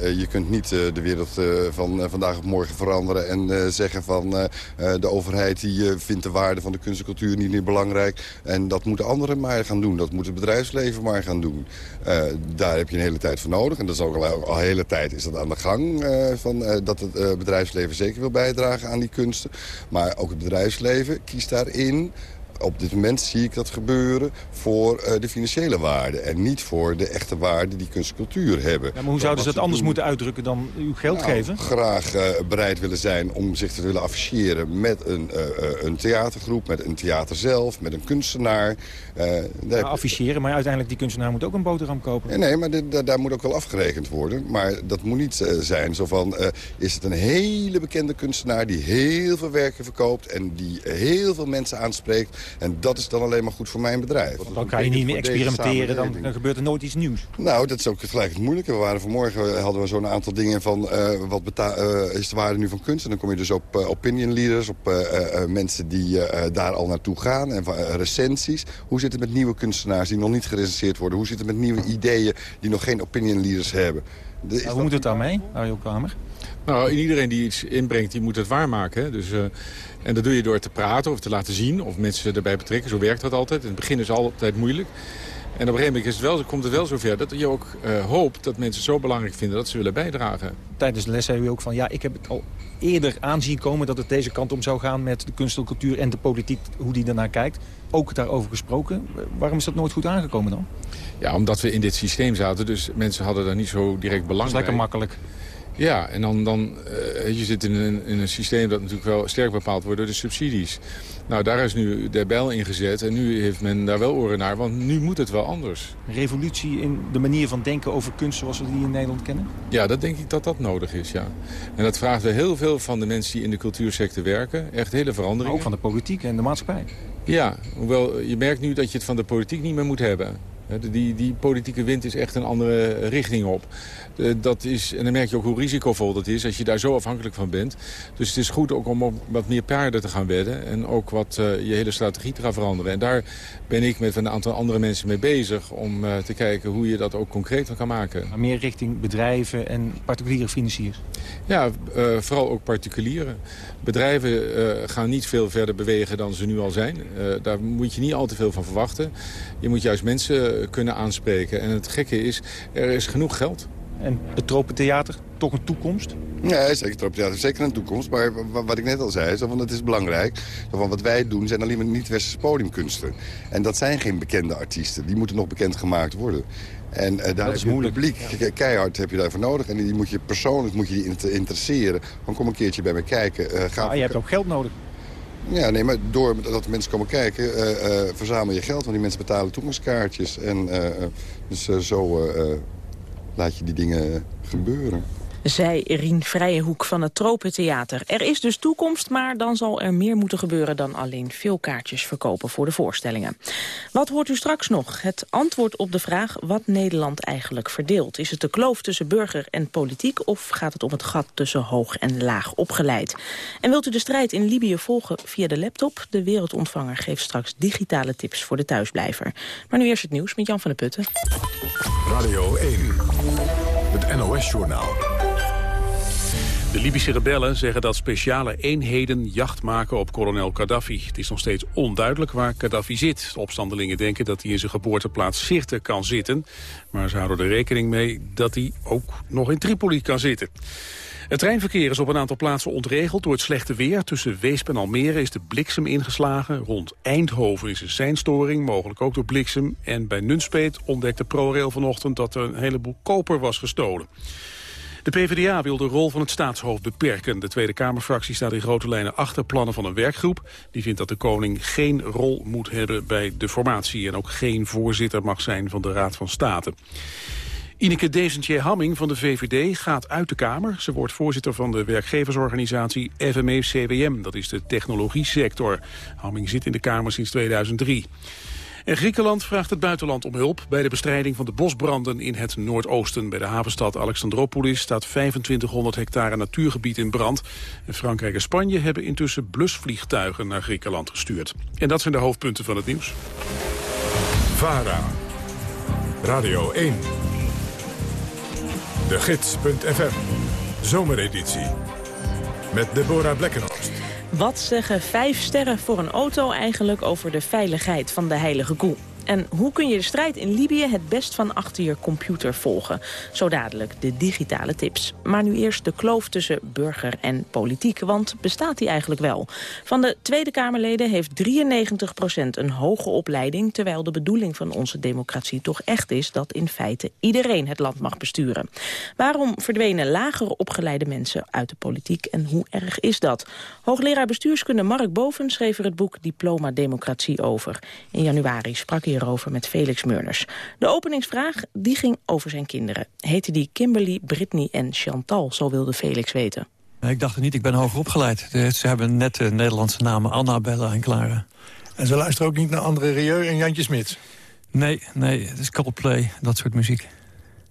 Speaker 24: je kunt niet eh, de wereld eh, van eh, vandaag op morgen veranderen... en eh, zeggen van eh, eh, de overheid die eh, vindt de waarde van de kunst en cultuur niet meer belangrijk. En dat moeten anderen maar gaan doen. Dat moet het bedrijfsleven maar gaan doen. Eh, daar heb je een hele tijd voor nodig. En dat is ook al, al hele tijd is dat aan de gang. eh, van, eh, dat het eh, bedrijfsleven zeker wil bijdragen aan die kunsten. Maar ook het bedrijfsleven kiest daarin op dit moment zie ik dat gebeuren voor eh, de financiële waarde. En niet voor de echte waarde die kunst en cultuur hebben.
Speaker 26: Ja, maar hoe zouden ze dat anders moeten uitdrukken dan uw geld
Speaker 24: Nou,
Speaker 26: geven?
Speaker 24: graag eh, bereid willen zijn om zich te willen afficheren met een, eh, een theatergroep, met een theater zelf, met een kunstenaar. Heb-
Speaker 26: afficheren, maar uiteindelijk die kunstenaar moet ook een boterham kopen.
Speaker 24: Nee, maar dit- daar- daar moet ook wel afgerekend worden. Maar dat moet niet zijn zo van... is het een hele bekende kunstenaar die heel veel werken verkoopt... en die heel veel mensen aanspreekt. En dat is dan alleen maar goed voor mijn bedrijf.
Speaker 26: Dan kan je niet meer experimenteren, dan, dan gebeurt er nooit iets nieuws.
Speaker 24: Nou, dat is ook gelijk het moeilijke. We waren vanmorgen eh, hadden we zo'n aantal dingen van eh, wat eh, is de waarde nu van kunst. En dan kom je dus op opinion leaders, op eh, eh, eh, mensen die eh, daar al naartoe gaan. En van, recensies. Hoe zit het met nieuwe kunstenaars die nog niet gerecenseerd worden? Hoe zit het met nieuwe ideeën die nog geen opinion leaders hebben? De-
Speaker 26: Nou, hoe moet het daarmee, Arjo Kamer?
Speaker 27: Nou, iedereen die iets inbrengt, die moet het waarmaken. hè. Dus, eh, en dat doe je door te praten of te laten zien of mensen erbij betrekken. Zo werkt dat altijd. In het begin is altijd moeilijk. En op een gegeven moment is het wel, komt het wel zover dat je ook eh, hoopt dat mensen het zo belangrijk vinden dat ze willen bijdragen.
Speaker 26: Tijdens de les zei u ook van ja, ik heb het al eerder aanzien komen dat het deze kant om zou gaan met de kunst en cultuur en de politiek, hoe die daarnaar kijkt. Ook daarover gesproken. Waarom is dat nooit goed aangekomen dan?
Speaker 27: Ja, omdat we in dit systeem zaten, dus mensen hadden daar niet zo direct belang
Speaker 26: Dat is lekker
Speaker 27: bij.
Speaker 26: makkelijk.
Speaker 27: Ja, en dan, dan eh, je zit in een, in een systeem dat natuurlijk wel sterk bepaald wordt door de subsidies. Nou, daar is nu de bijl ingezet en nu heeft men daar wel oren naar, want nu moet het wel anders.
Speaker 26: Revolutie in de manier van denken over kunst zoals we die in Nederland kennen?
Speaker 27: Ja, dat denk ik dat dat nodig is, ja. En dat vraagt wel heel veel van de mensen die in de cultuursector werken. Echt hele veranderingen.
Speaker 26: Maar ook van de politiek en de maatschappij.
Speaker 27: Ja, hoewel je merkt nu dat je het van de politiek niet meer moet hebben. Die, die politieke wind is echt een andere richting op. Eh, dat is, en dan merk je ook hoe risicovol dat is als je daar zo afhankelijk van bent. Dus het is goed ook om op wat meer paarden te gaan wedden. En ook wat uh, je hele strategie te gaan veranderen. En daar ben ik met een aantal andere mensen mee bezig. Om uh, te kijken hoe je dat ook concreet kan maken.
Speaker 26: Maar meer richting bedrijven en particuliere financiers?
Speaker 27: Ja, vooral ook particulieren. Bedrijven gaan niet veel verder bewegen dan ze nu al zijn. daar moet je niet al te veel van verwachten. Je moet juist mensen kunnen aanspreken. En het gekke is, er is genoeg geld.
Speaker 26: En het Tropentheater, toch een toekomst?
Speaker 24: Ja, zeker. Het Tropentheater zeker een toekomst. Maar wat ik net al zei, zo van, het is belangrijk. Zo van, wat wij doen zijn alleen maar niet-westerse podiumkunsten. En dat zijn geen bekende artiesten. Die moeten nog bekend gemaakt worden. En uh, daar is moeilijk. publiek, keihard heb je daarvoor nodig. En die moet je persoonlijk moet je die interesseren. Kom een keertje bij me kijken. Uh,
Speaker 26: ga ah, je hebt ook geld nodig.
Speaker 24: Ja, nee, maar door dat mensen komen kijken, uh, verzamel je geld. Want die mensen betalen toegangskaartjes. En dus zo laat je die dingen gebeuren.
Speaker 9: Zij Rien Vrijehoek van het Tropentheater. Er is dus toekomst, maar dan zal er meer moeten gebeuren... dan alleen veel kaartjes verkopen voor de voorstellingen. Wat hoort u straks nog? Het antwoord op de vraag wat Nederland eigenlijk verdeelt. Is het de kloof tussen burger en politiek... of gaat het om het gat tussen hoog en laag opgeleid? En wilt u de strijd in Libië volgen via de laptop? De wereldontvanger geeft straks digitale tips voor de thuisblijver. Maar nu eerst het nieuws met Jan van der Putten.
Speaker 1: Radio 1, het NOS-journaal.
Speaker 2: De Libische rebellen zeggen dat speciale eenheden jacht maken op kolonel Gaddafi. Het is nog steeds onduidelijk waar Gaddafi zit. De opstandelingen denken dat hij in zijn geboorteplaats Sirte kan zitten. Maar ze houden er rekening mee dat hij ook nog in Tripoli kan zitten. Het treinverkeer is op een aantal plaatsen ontregeld door het slechte weer. Tussen Weesp en Almere is de bliksem ingeslagen. Rond Eindhoven is een seinstoring, mogelijk ook door bliksem. En bij Nunspeet ontdekte ProRail vanochtend dat er een heleboel koper was gestolen. De PvdA wil de rol van het staatshoofd beperken. De Tweede Kamerfractie staat in grote lijnen achter plannen van een werkgroep. Die vindt dat de koning geen rol moet hebben bij de formatie... en ook geen voorzitter mag zijn van de Raad van State. Ineke Desentje-Hamming van de VVD gaat uit de Kamer. Ze wordt voorzitter van de werkgeversorganisatie FME-CWM. Dat is de technologie sector. Hamming zit in de Kamer sinds 2003. En Griekenland vraagt het buitenland om hulp bij de bestrijding van de bosbranden in het Noordoosten. Bij de havenstad Alexandropolis staat 2500 hectare natuurgebied in brand. En Frankrijk en Spanje hebben intussen blusvliegtuigen naar Griekenland gestuurd. En dat zijn de hoofdpunten van het nieuws.
Speaker 1: VARA, Radio 1, de gids.fm, zomereditie. Met Deborah Blekkenhorst.
Speaker 9: Wat zeggen vijf sterren voor een auto eigenlijk over de veiligheid van de heilige koe? En hoe kun je de strijd in Libië het best van achter je computer volgen? Zo dadelijk de digitale tips. Maar nu eerst de kloof tussen burger en politiek. Want bestaat die eigenlijk wel? Van de Tweede Kamerleden heeft 93% een hoge opleiding... terwijl de bedoeling van onze democratie toch echt is... dat in feite iedereen het land mag besturen. Waarom verdwenen lager opgeleide mensen uit de politiek... en hoe erg is dat? Hoogleraar bestuurskunde Mark Boven schreef er het boek Diploma Democratie over. In januari sprak hij hierover met Felix Murners. De openingsvraag die ging over zijn kinderen. Heette die Kimberly, Britney en Chantal, zo wilde Felix weten.
Speaker 28: Ik dacht er niet, ik ben hoger opgeleid. Ze hebben net de Nederlandse namen Anna, Bella en Clara.
Speaker 29: En ze luisteren ook niet naar André Rieu en Jantje Smits?
Speaker 28: Nee, nee, het is Coldplay, dat soort muziek.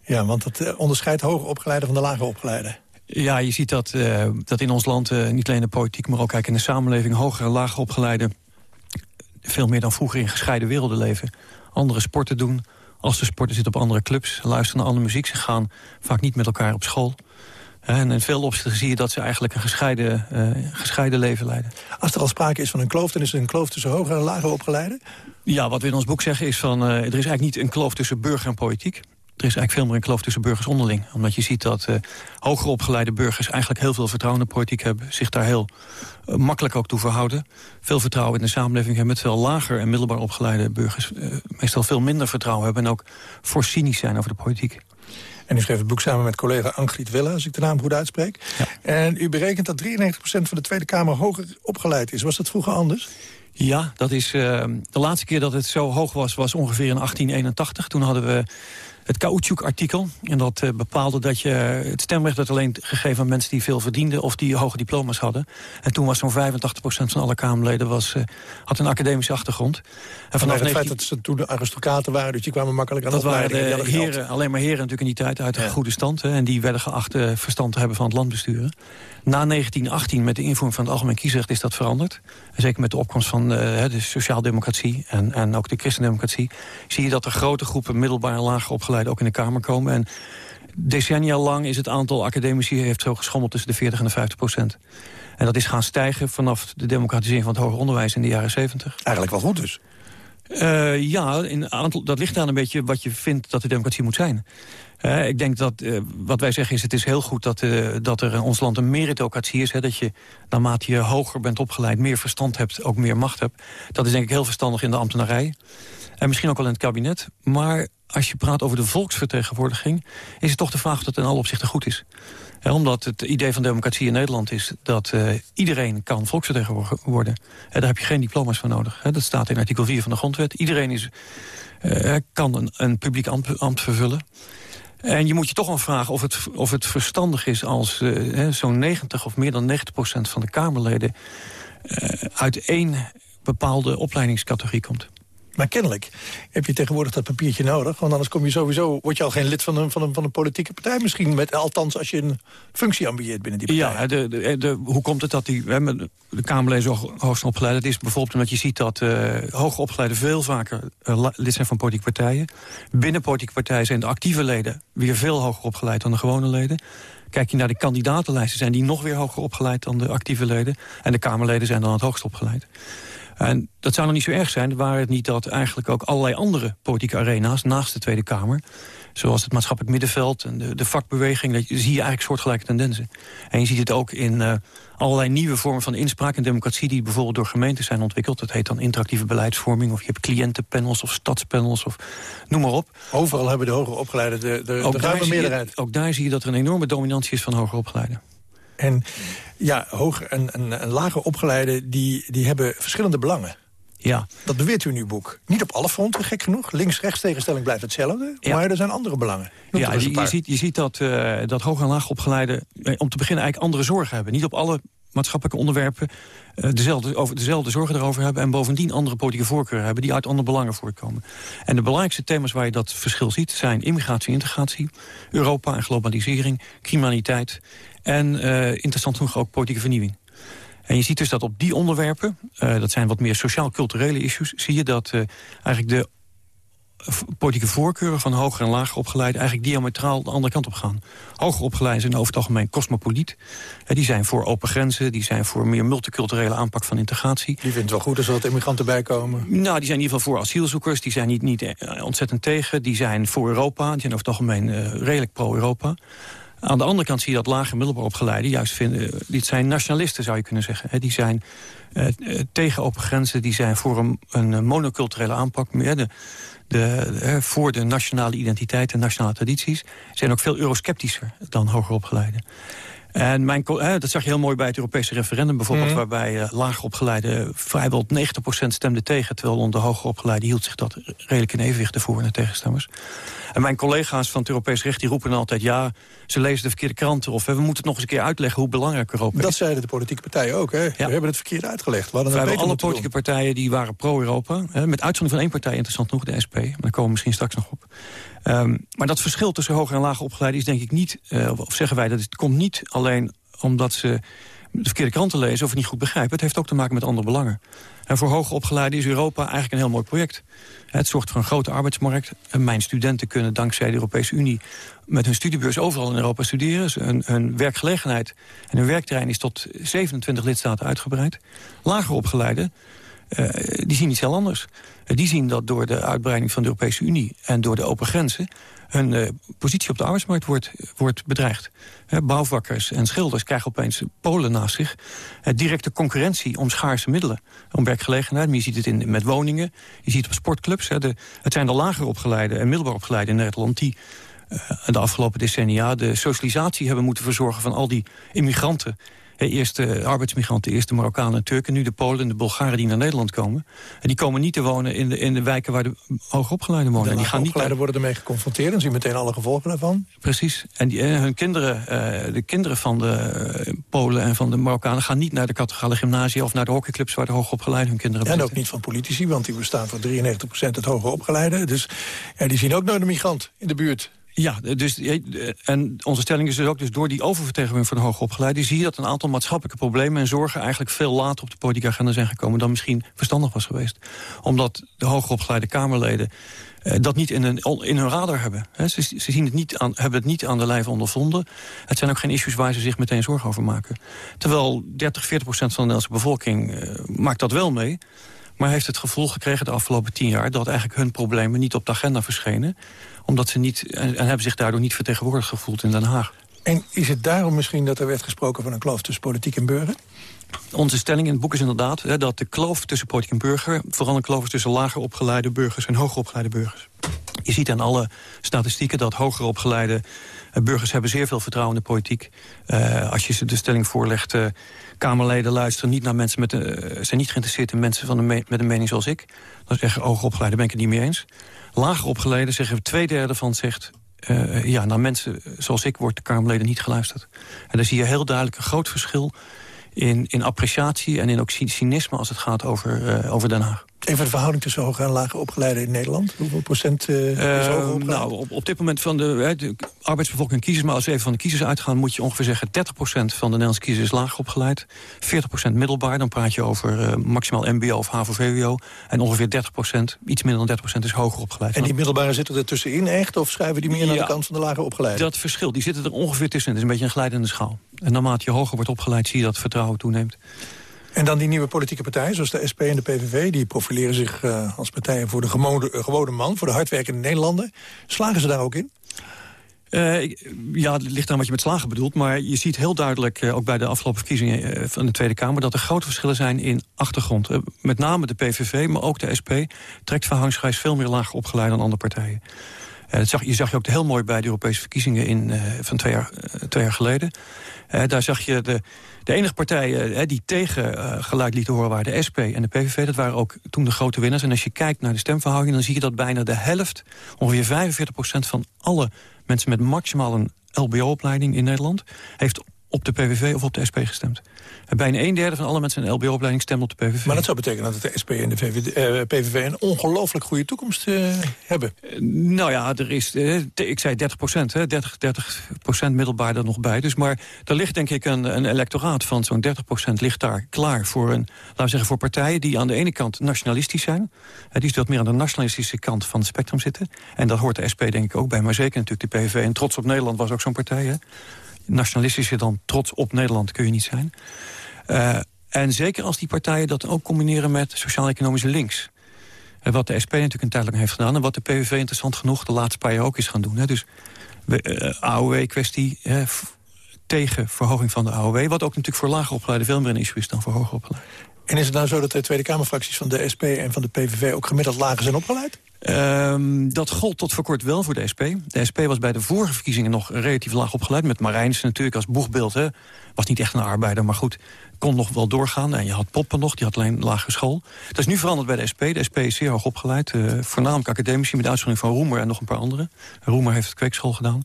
Speaker 29: Ja, want dat eh, onderscheidt hoger opgeleide van de lager opgeleide.
Speaker 28: Ja, je ziet dat, uh, dat in ons land, uh, niet alleen de politiek... maar ook in de samenleving hoger en lager opgeleide veel meer dan vroeger in gescheiden werelden leven. Andere sporten doen. Als ze sporten zitten op andere clubs. Luisteren naar andere muziek. Ze gaan vaak niet met elkaar op school. En in veel opzichten zie je dat ze eigenlijk een gescheiden, uh, gescheiden leven leiden.
Speaker 29: Als er al sprake is van een kloof, dan is er een kloof tussen hoger en lager opgeleide?
Speaker 28: Ja, wat we in ons boek zeggen is van... Uh, er is eigenlijk niet een kloof tussen burger en politiek er is eigenlijk veel meer een kloof tussen burgers onderling. Omdat je ziet dat uh, hoger opgeleide burgers eigenlijk heel veel vertrouwen in de politiek hebben. Zich daar heel uh, makkelijk ook toe verhouden. Veel vertrouwen in de samenleving hebben met veel lager en middelbaar opgeleide burgers. Uh, meestal veel minder vertrouwen hebben en ook voor cynisch zijn over de politiek.
Speaker 29: En u schreef het boek samen met collega Angriet Wille, als ik de naam goed uitspreek. Ja. En u berekent dat 93% van de Tweede Kamer hoger opgeleid is. Was dat vroeger anders?
Speaker 28: Ja, dat is, de laatste keer dat het zo hoog was, was ongeveer in 1881. Toen hadden we het caoutchouc-artikel. En dat eh, bepaalde dat je het stemrecht werd alleen gegeven aan mensen die veel verdienden of die hoge diploma's hadden. En toen was zo'n 85% van alle Kamerleden was, eh, had een academische achtergrond. En
Speaker 29: vanaf het
Speaker 28: 19
Speaker 29: feit dat ze toen de aristocraten waren, dus die kwamen makkelijk aan
Speaker 28: dat waren de heren, alleen maar heren natuurlijk in die tijd uit de goede stand. Hè, en die werden geacht verstand te hebben van het landbesturen. Na 1918, met de invoering van het algemeen kiesrecht, is dat veranderd. En zeker met de opkomst van eh, de sociaaldemocratie en, en ook de christendemocratie... zie je dat er grote groepen middelbaar en lager opgeleiden ook in de Kamer komen. En decennia lang is het aantal academici heeft zo geschommeld tussen de 40 en de 50 procent. En dat is gaan stijgen vanaf de democratisering van het hoger onderwijs in de jaren 70.
Speaker 29: Eigenlijk wel goed dus.
Speaker 28: Eh, ja, in aantal, dat ligt aan een beetje wat je vindt dat de democratie moet zijn. Eh, ik denk dat eh, wat wij zeggen is, het is heel goed dat, dat er in ons land een meritocratie is. Hè, dat je naarmate je hoger bent opgeleid, meer verstand hebt, ook meer macht hebt. Dat is denk ik heel verstandig in de ambtenarij. En misschien ook wel in het kabinet. Maar als je praat over de volksvertegenwoordiging... is het toch de vraag of dat in alle opzichten goed is. Hè, omdat het idee van democratie in Nederland is... dat eh, iedereen kan volksvertegenwoordiger worden. Hè, daar heb je geen diploma's voor nodig. Hè, dat staat in artikel 4 van de grondwet. Iedereen is, eh, kan een, een publiek ambt, vervullen. En je moet je toch afvragen of het, of het verstandig is als eh, zo'n 90 of meer dan 90 procent van de Kamerleden uit één bepaalde opleidingscategorie komt.
Speaker 29: Maar kennelijk heb je tegenwoordig dat papiertje nodig. Want anders kom je sowieso, word je al geen lid van een, van een, van een politieke partij misschien. Met, althans, als je een functie ambieert binnen die partij.
Speaker 28: Ja, de, de, de, hoe komt het dat die, hè, de Kamerleden zo hoogst opgeleid? Het is bijvoorbeeld omdat je ziet dat uh, hoger opgeleiden veel vaker uh, lid zijn van politieke partijen. Binnen politieke partijen zijn de actieve leden weer veel hoger opgeleid dan de gewone leden. Kijk je naar de kandidatenlijsten, zijn die nog weer hoger opgeleid dan de actieve leden. En de Kamerleden zijn dan het hoogst opgeleid. En dat zou nog niet zo erg zijn, waar het niet dat eigenlijk ook allerlei andere politieke arena's naast de Tweede Kamer, zoals het maatschappelijk middenveld en de, de vakbeweging, dat, zie je eigenlijk soortgelijke tendensen. En je ziet het ook in uh, allerlei nieuwe vormen van inspraak en democratie die bijvoorbeeld door gemeenten zijn ontwikkeld. Dat heet dan interactieve beleidsvorming, of je hebt cliëntenpanels of stadspanels, of noem maar op.
Speaker 29: Overal hebben de hoger opgeleiden de, de,
Speaker 28: ook
Speaker 29: de ruime meerderheid.
Speaker 28: Je, ook daar zie je dat er een enorme dominantie is van hoger opgeleiden.
Speaker 29: En ja, hoger en, en, en lager opgeleiden die, die hebben verschillende belangen.
Speaker 28: Ja.
Speaker 29: Dat beweert u in uw boek. Niet op alle fronten, gek genoeg. Links-rechts tegenstelling blijft hetzelfde. Ja. Maar er zijn andere belangen.
Speaker 28: Ja, je, je, ziet, je ziet dat, uh, dat hoog en laag opgeleiden... Eh, om te beginnen eigenlijk andere zorgen hebben. Niet op alle maatschappelijke onderwerpen uh, dezelfde, over, dezelfde zorgen erover hebben... en bovendien andere politieke voorkeuren hebben... die uit andere belangen voortkomen. En de belangrijkste thema's waar je dat verschil ziet... zijn immigratie en integratie, Europa en globalisering... criminaliteit en uh, interessant genoeg ook politieke vernieuwing. En je ziet dus dat op die onderwerpen, uh, dat zijn wat meer sociaal-culturele issues... zie je dat uh, eigenlijk de politieke voorkeuren van hoger en lager opgeleiden... eigenlijk diametraal de andere kant op gaan. Hoger opgeleiden zijn over het algemeen cosmopoliet. Die zijn voor open grenzen, die zijn voor meer multiculturele aanpak van integratie.
Speaker 29: Die vindt het wel goed als er wat immigranten bij komen?
Speaker 28: Nou, die zijn in ieder geval voor asielzoekers. Die zijn niet, niet ontzettend tegen. Die zijn voor Europa. Die zijn over het algemeen redelijk pro-Europa. Aan de andere kant zie je dat lage middelbaar opgeleiden juist vinden... dit zijn nationalisten, zou je kunnen zeggen. Die zijn uh, tegen open grenzen, die zijn voor een, monoculturele aanpak... de, de, voor de nationale identiteit en nationale tradities... zijn ook veel eurosceptischer dan hoger opgeleiden. En mijn, dat zag je heel mooi bij het Europese referendum bijvoorbeeld... Mm. waarbij uh, lager opgeleiden vrijwel 90% stemden tegen... terwijl onder hoger opgeleiden hield zich dat redelijk in evenwicht ervoor naar tegenstemmers. En mijn collega's van het Europees Recht die roepen altijd... ja, ze lezen de verkeerde kranten of we moeten het nog eens een keer uitleggen... hoe belangrijk Europa is.
Speaker 29: Dat zeiden de politieke partijen ook, hè? Ja. We hebben het verkeerd uitgelegd. We
Speaker 28: hadden alle politieke partijen die waren pro-Europa. Met uitzondering van één partij, interessant genoeg, de SP. Maar daar komen we misschien straks nog op. Um, maar dat verschil tussen hoger en lager opgeleiden is denk ik niet... Uh, of zeggen wij, dat het komt niet alleen omdat ze de verkeerde kranten lezen of het niet goed begrijpen. Het heeft ook te maken met andere belangen. En voor hoger opgeleiden is Europa eigenlijk een heel mooi project. Het zorgt voor een grote arbeidsmarkt. En mijn studenten kunnen dankzij de Europese Unie met hun studiebeurs overal in Europa studeren. Hun, hun werkgelegenheid en hun werkterrein is tot 27 lidstaten uitgebreid. Lager opgeleiden, uh, die zien iets heel anders. Uh, die zien dat door de uitbreiding van de Europese Unie en door de open grenzen hun uh, positie op de arbeidsmarkt wordt, wordt bedreigd. Bouwvakkers en schilders krijgen opeens Polen naast zich. Directe concurrentie om schaarse middelen, om werkgelegenheid. Je ziet het in, met woningen, je ziet het op sportclubs. He, de, het zijn de lager opgeleide en middelbaar opgeleide in Nederland... die de afgelopen decennia de socialisatie hebben moeten verzorgen... van al die immigranten Hè, eerst de arbeidsmigranten, eerst de Marokkanen en Turken... nu de Polen en de Bulgaren die naar Nederland komen. En die komen niet te wonen in de, in de wijken waar de hoogopgeleiden wonen.
Speaker 29: De
Speaker 28: En die gaan niet
Speaker 29: worden ermee geconfronteerd en zien meteen alle gevolgen daarvan.
Speaker 28: Precies. En die, eh, hun kinderen, eh, de kinderen van de eh, Polen en van de Marokkanen... gaan niet naar de kathedrale gymnasia of naar de hockeyclubs... waar de hoogopgeleiden hun kinderen
Speaker 29: En ook niet van politici, want die bestaan voor 93% het hoger opgeleide. Dus ja, die zien ook nooit een migrant in de buurt.
Speaker 28: Ja, dus, eh, en onze stelling is dus ook... dus door die oververtegenwoordiging van de hoogopgeleiden... zie je dat een aantal maatschappelijke problemen en zorgen... eigenlijk veel later op de politieke agenda zijn gekomen... dan misschien verstandig was geweest. Omdat de hoogopgeleide Kamerleden... eh, dat niet in hun, in hun radar hebben. Ze, ze zien het niet aan, hebben het niet aan de lijf ondervonden. Het zijn ook geen issues waar ze zich meteen zorgen over maken. Terwijl 30, 40 procent van de Nederlandse bevolking... eh, maakt dat wel mee... maar heeft het gevoel gekregen de afgelopen tien jaar... dat eigenlijk hun problemen niet op de agenda verschenen omdat ze niet, en, en hebben zich daardoor niet vertegenwoordigd gevoeld in Den Haag.
Speaker 29: En is het daarom misschien dat er werd gesproken van een kloof tussen politiek en burger?
Speaker 28: Onze stelling in het boek is inderdaad hè, dat de kloof tussen politiek en burger... vooral een kloof is tussen lager opgeleide burgers en hoger opgeleide burgers. Je ziet aan alle statistieken dat hoger opgeleide eh, burgers hebben zeer veel vertrouwen in de politiek. Uh, als je ze de stelling voorlegt, uh, Kamerleden luisteren niet naar mensen met, uh, zijn niet geïnteresseerd in mensen van de met een mening zoals ik. Dan zeggen hoger opgeleide ben ik het niet mee eens. Lager opgeleiden zeggen twee derde van zegt... Uh, ja, naar mensen zoals ik wordt de Kamerleden niet geluisterd. En daar zie je heel duidelijk een groot verschil in, in appreciatie... en in ook cynisme als het gaat over, uh, over Den Haag.
Speaker 29: Even de verhouding tussen hoger en lager opgeleiden in Nederland. Hoeveel procent uh, is hoger opgeleid?
Speaker 28: Nou, op, op dit moment van de, de arbeidsbevolking kiezers... maar als we even van de kiezers uitgaan... moet je ongeveer zeggen 30% van de Nederlandse kiezers is lager opgeleid. 40% middelbaar, dan praat je over uh, maximaal mbo of HAVO-VWO. En ongeveer 30%, iets minder dan 30% is hoger opgeleid.
Speaker 29: En die middelbare zitten er tussenin echt? Of schuiven die meer ja, naar de kant van de lager opgeleide?
Speaker 28: Dat verschil, die zitten er ongeveer tussenin. Het is een beetje een glijdende schaal. En naarmate je hoger wordt opgeleid, zie je dat vertrouwen toeneemt.
Speaker 29: En dan die nieuwe politieke partijen, zoals de SP en de PVV... die profileren zich uh, als partijen voor de gewone, uh, gewone man... voor de hardwerkende Nederlander. Slagen ze daar ook in?
Speaker 28: Uh, ja, het ligt aan wat je met slagen bedoelt. Maar je ziet heel duidelijk, ook bij de afgelopen verkiezingen van de Tweede Kamer... dat er grote verschillen zijn in achtergrond. met name de PVV, maar ook de SP... trekt verhangingsgewijs veel meer lager opgeleid dan andere partijen. Dat zag, je zag je ook heel mooi bij de Europese verkiezingen in, van twee jaar, twee jaar geleden. daar zag je de, de enige partijen die tegen geluid lieten horen waren de SP en de PVV. Dat waren ook toen de grote winnaars. En als je kijkt naar de stemverhouding, dan zie je dat bijna de helft... ongeveer 45 procent van alle mensen met maximaal een LBO-opleiding in Nederland... heeft op de PVV of op de SP gestemd. En bijna een derde van alle mensen in een LBO-opleiding stemmen op de PVV.
Speaker 29: Maar dat zou betekenen dat de SP en de VVD, PVV een ongelooflijk goede toekomst uh, hebben.
Speaker 28: Uh, nou ja, er is, ik zei 30 procent, 30, 30 procent middelbaar er nog bij. Dus maar er ligt denk ik een, een electoraat van zo'n 30 procent ligt daar klaar voor een, laten we zeggen, voor partijen die aan de ene kant nationalistisch zijn. die wat meer aan de nationalistische kant van het spectrum zitten. En dat hoort de SP denk ik ook bij, maar zeker natuurlijk de PVV. En Trots op Nederland was ook zo'n partij, hè? Nationalistischer dan trots op Nederland kun je niet zijn. Uh, en zeker als die partijen dat ook combineren met sociaal-economische links. Uh, wat de SP natuurlijk een tijdelijk heeft gedaan... en wat de PVV interessant genoeg de laatste paar jaar ook is gaan doen. Hè. Dus uh, AOW-kwestie tegen verhoging van de AOW... wat ook natuurlijk voor lager opgeleiden veel meer een issue is dan voor hoger opgeleiden.
Speaker 29: En is het nou zo dat de Tweede Kamerfracties van de SP en van de PVV... ook gemiddeld lager zijn opgeleid?
Speaker 28: Um, dat gold tot voor kort wel voor de SP. De SP was bij de vorige verkiezingen nog relatief laag opgeleid... met Marijnissen natuurlijk als boegbeeld. Hè. Was niet echt een arbeider, maar goed, kon nog wel doorgaan. En je had Poppen nog, die had alleen lagere school. Dat is nu veranderd bij de SP. De SP is zeer hoog opgeleid. Uh, voornamelijk academici, met uitzondering van Roemer en nog een paar anderen. Roemer heeft kweekschool gedaan.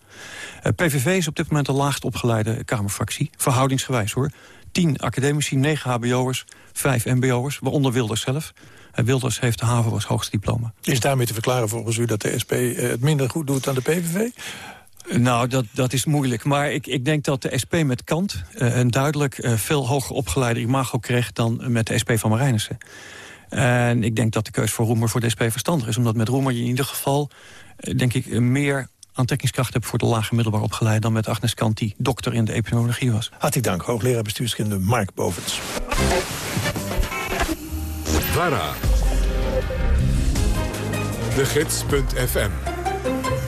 Speaker 28: Uh, PVV is op dit moment de laagst opgeleide Kamerfractie. Verhoudingsgewijs hoor. 10 academici, 9 hbo'ers, 5 mbo'ers, waaronder Wilders zelf. En Wilders heeft de HAVO als hoogste diploma.
Speaker 29: Is daarmee te verklaren volgens u dat de SP het minder goed doet dan de PVV?
Speaker 28: Nou, dat, dat is moeilijk. Maar ik, ik denk dat de SP met Kant uh, een duidelijk uh, veel hoger opgeleide imago kreeg... dan met de SP van Marijnissen. En ik denk dat de keus voor Roemer voor de SP verstandig is. Omdat met Roemer je in ieder geval, uh, denk ik, meer aantrekkingskracht hebt... voor de lage middelbaar opgeleide dan met Agnes Kant... die dokter in de epidemiologie was.
Speaker 29: Hartelijk dank, hoogleraar bestuurskunde Mark Bovens.
Speaker 1: VARA. De Gids.fm.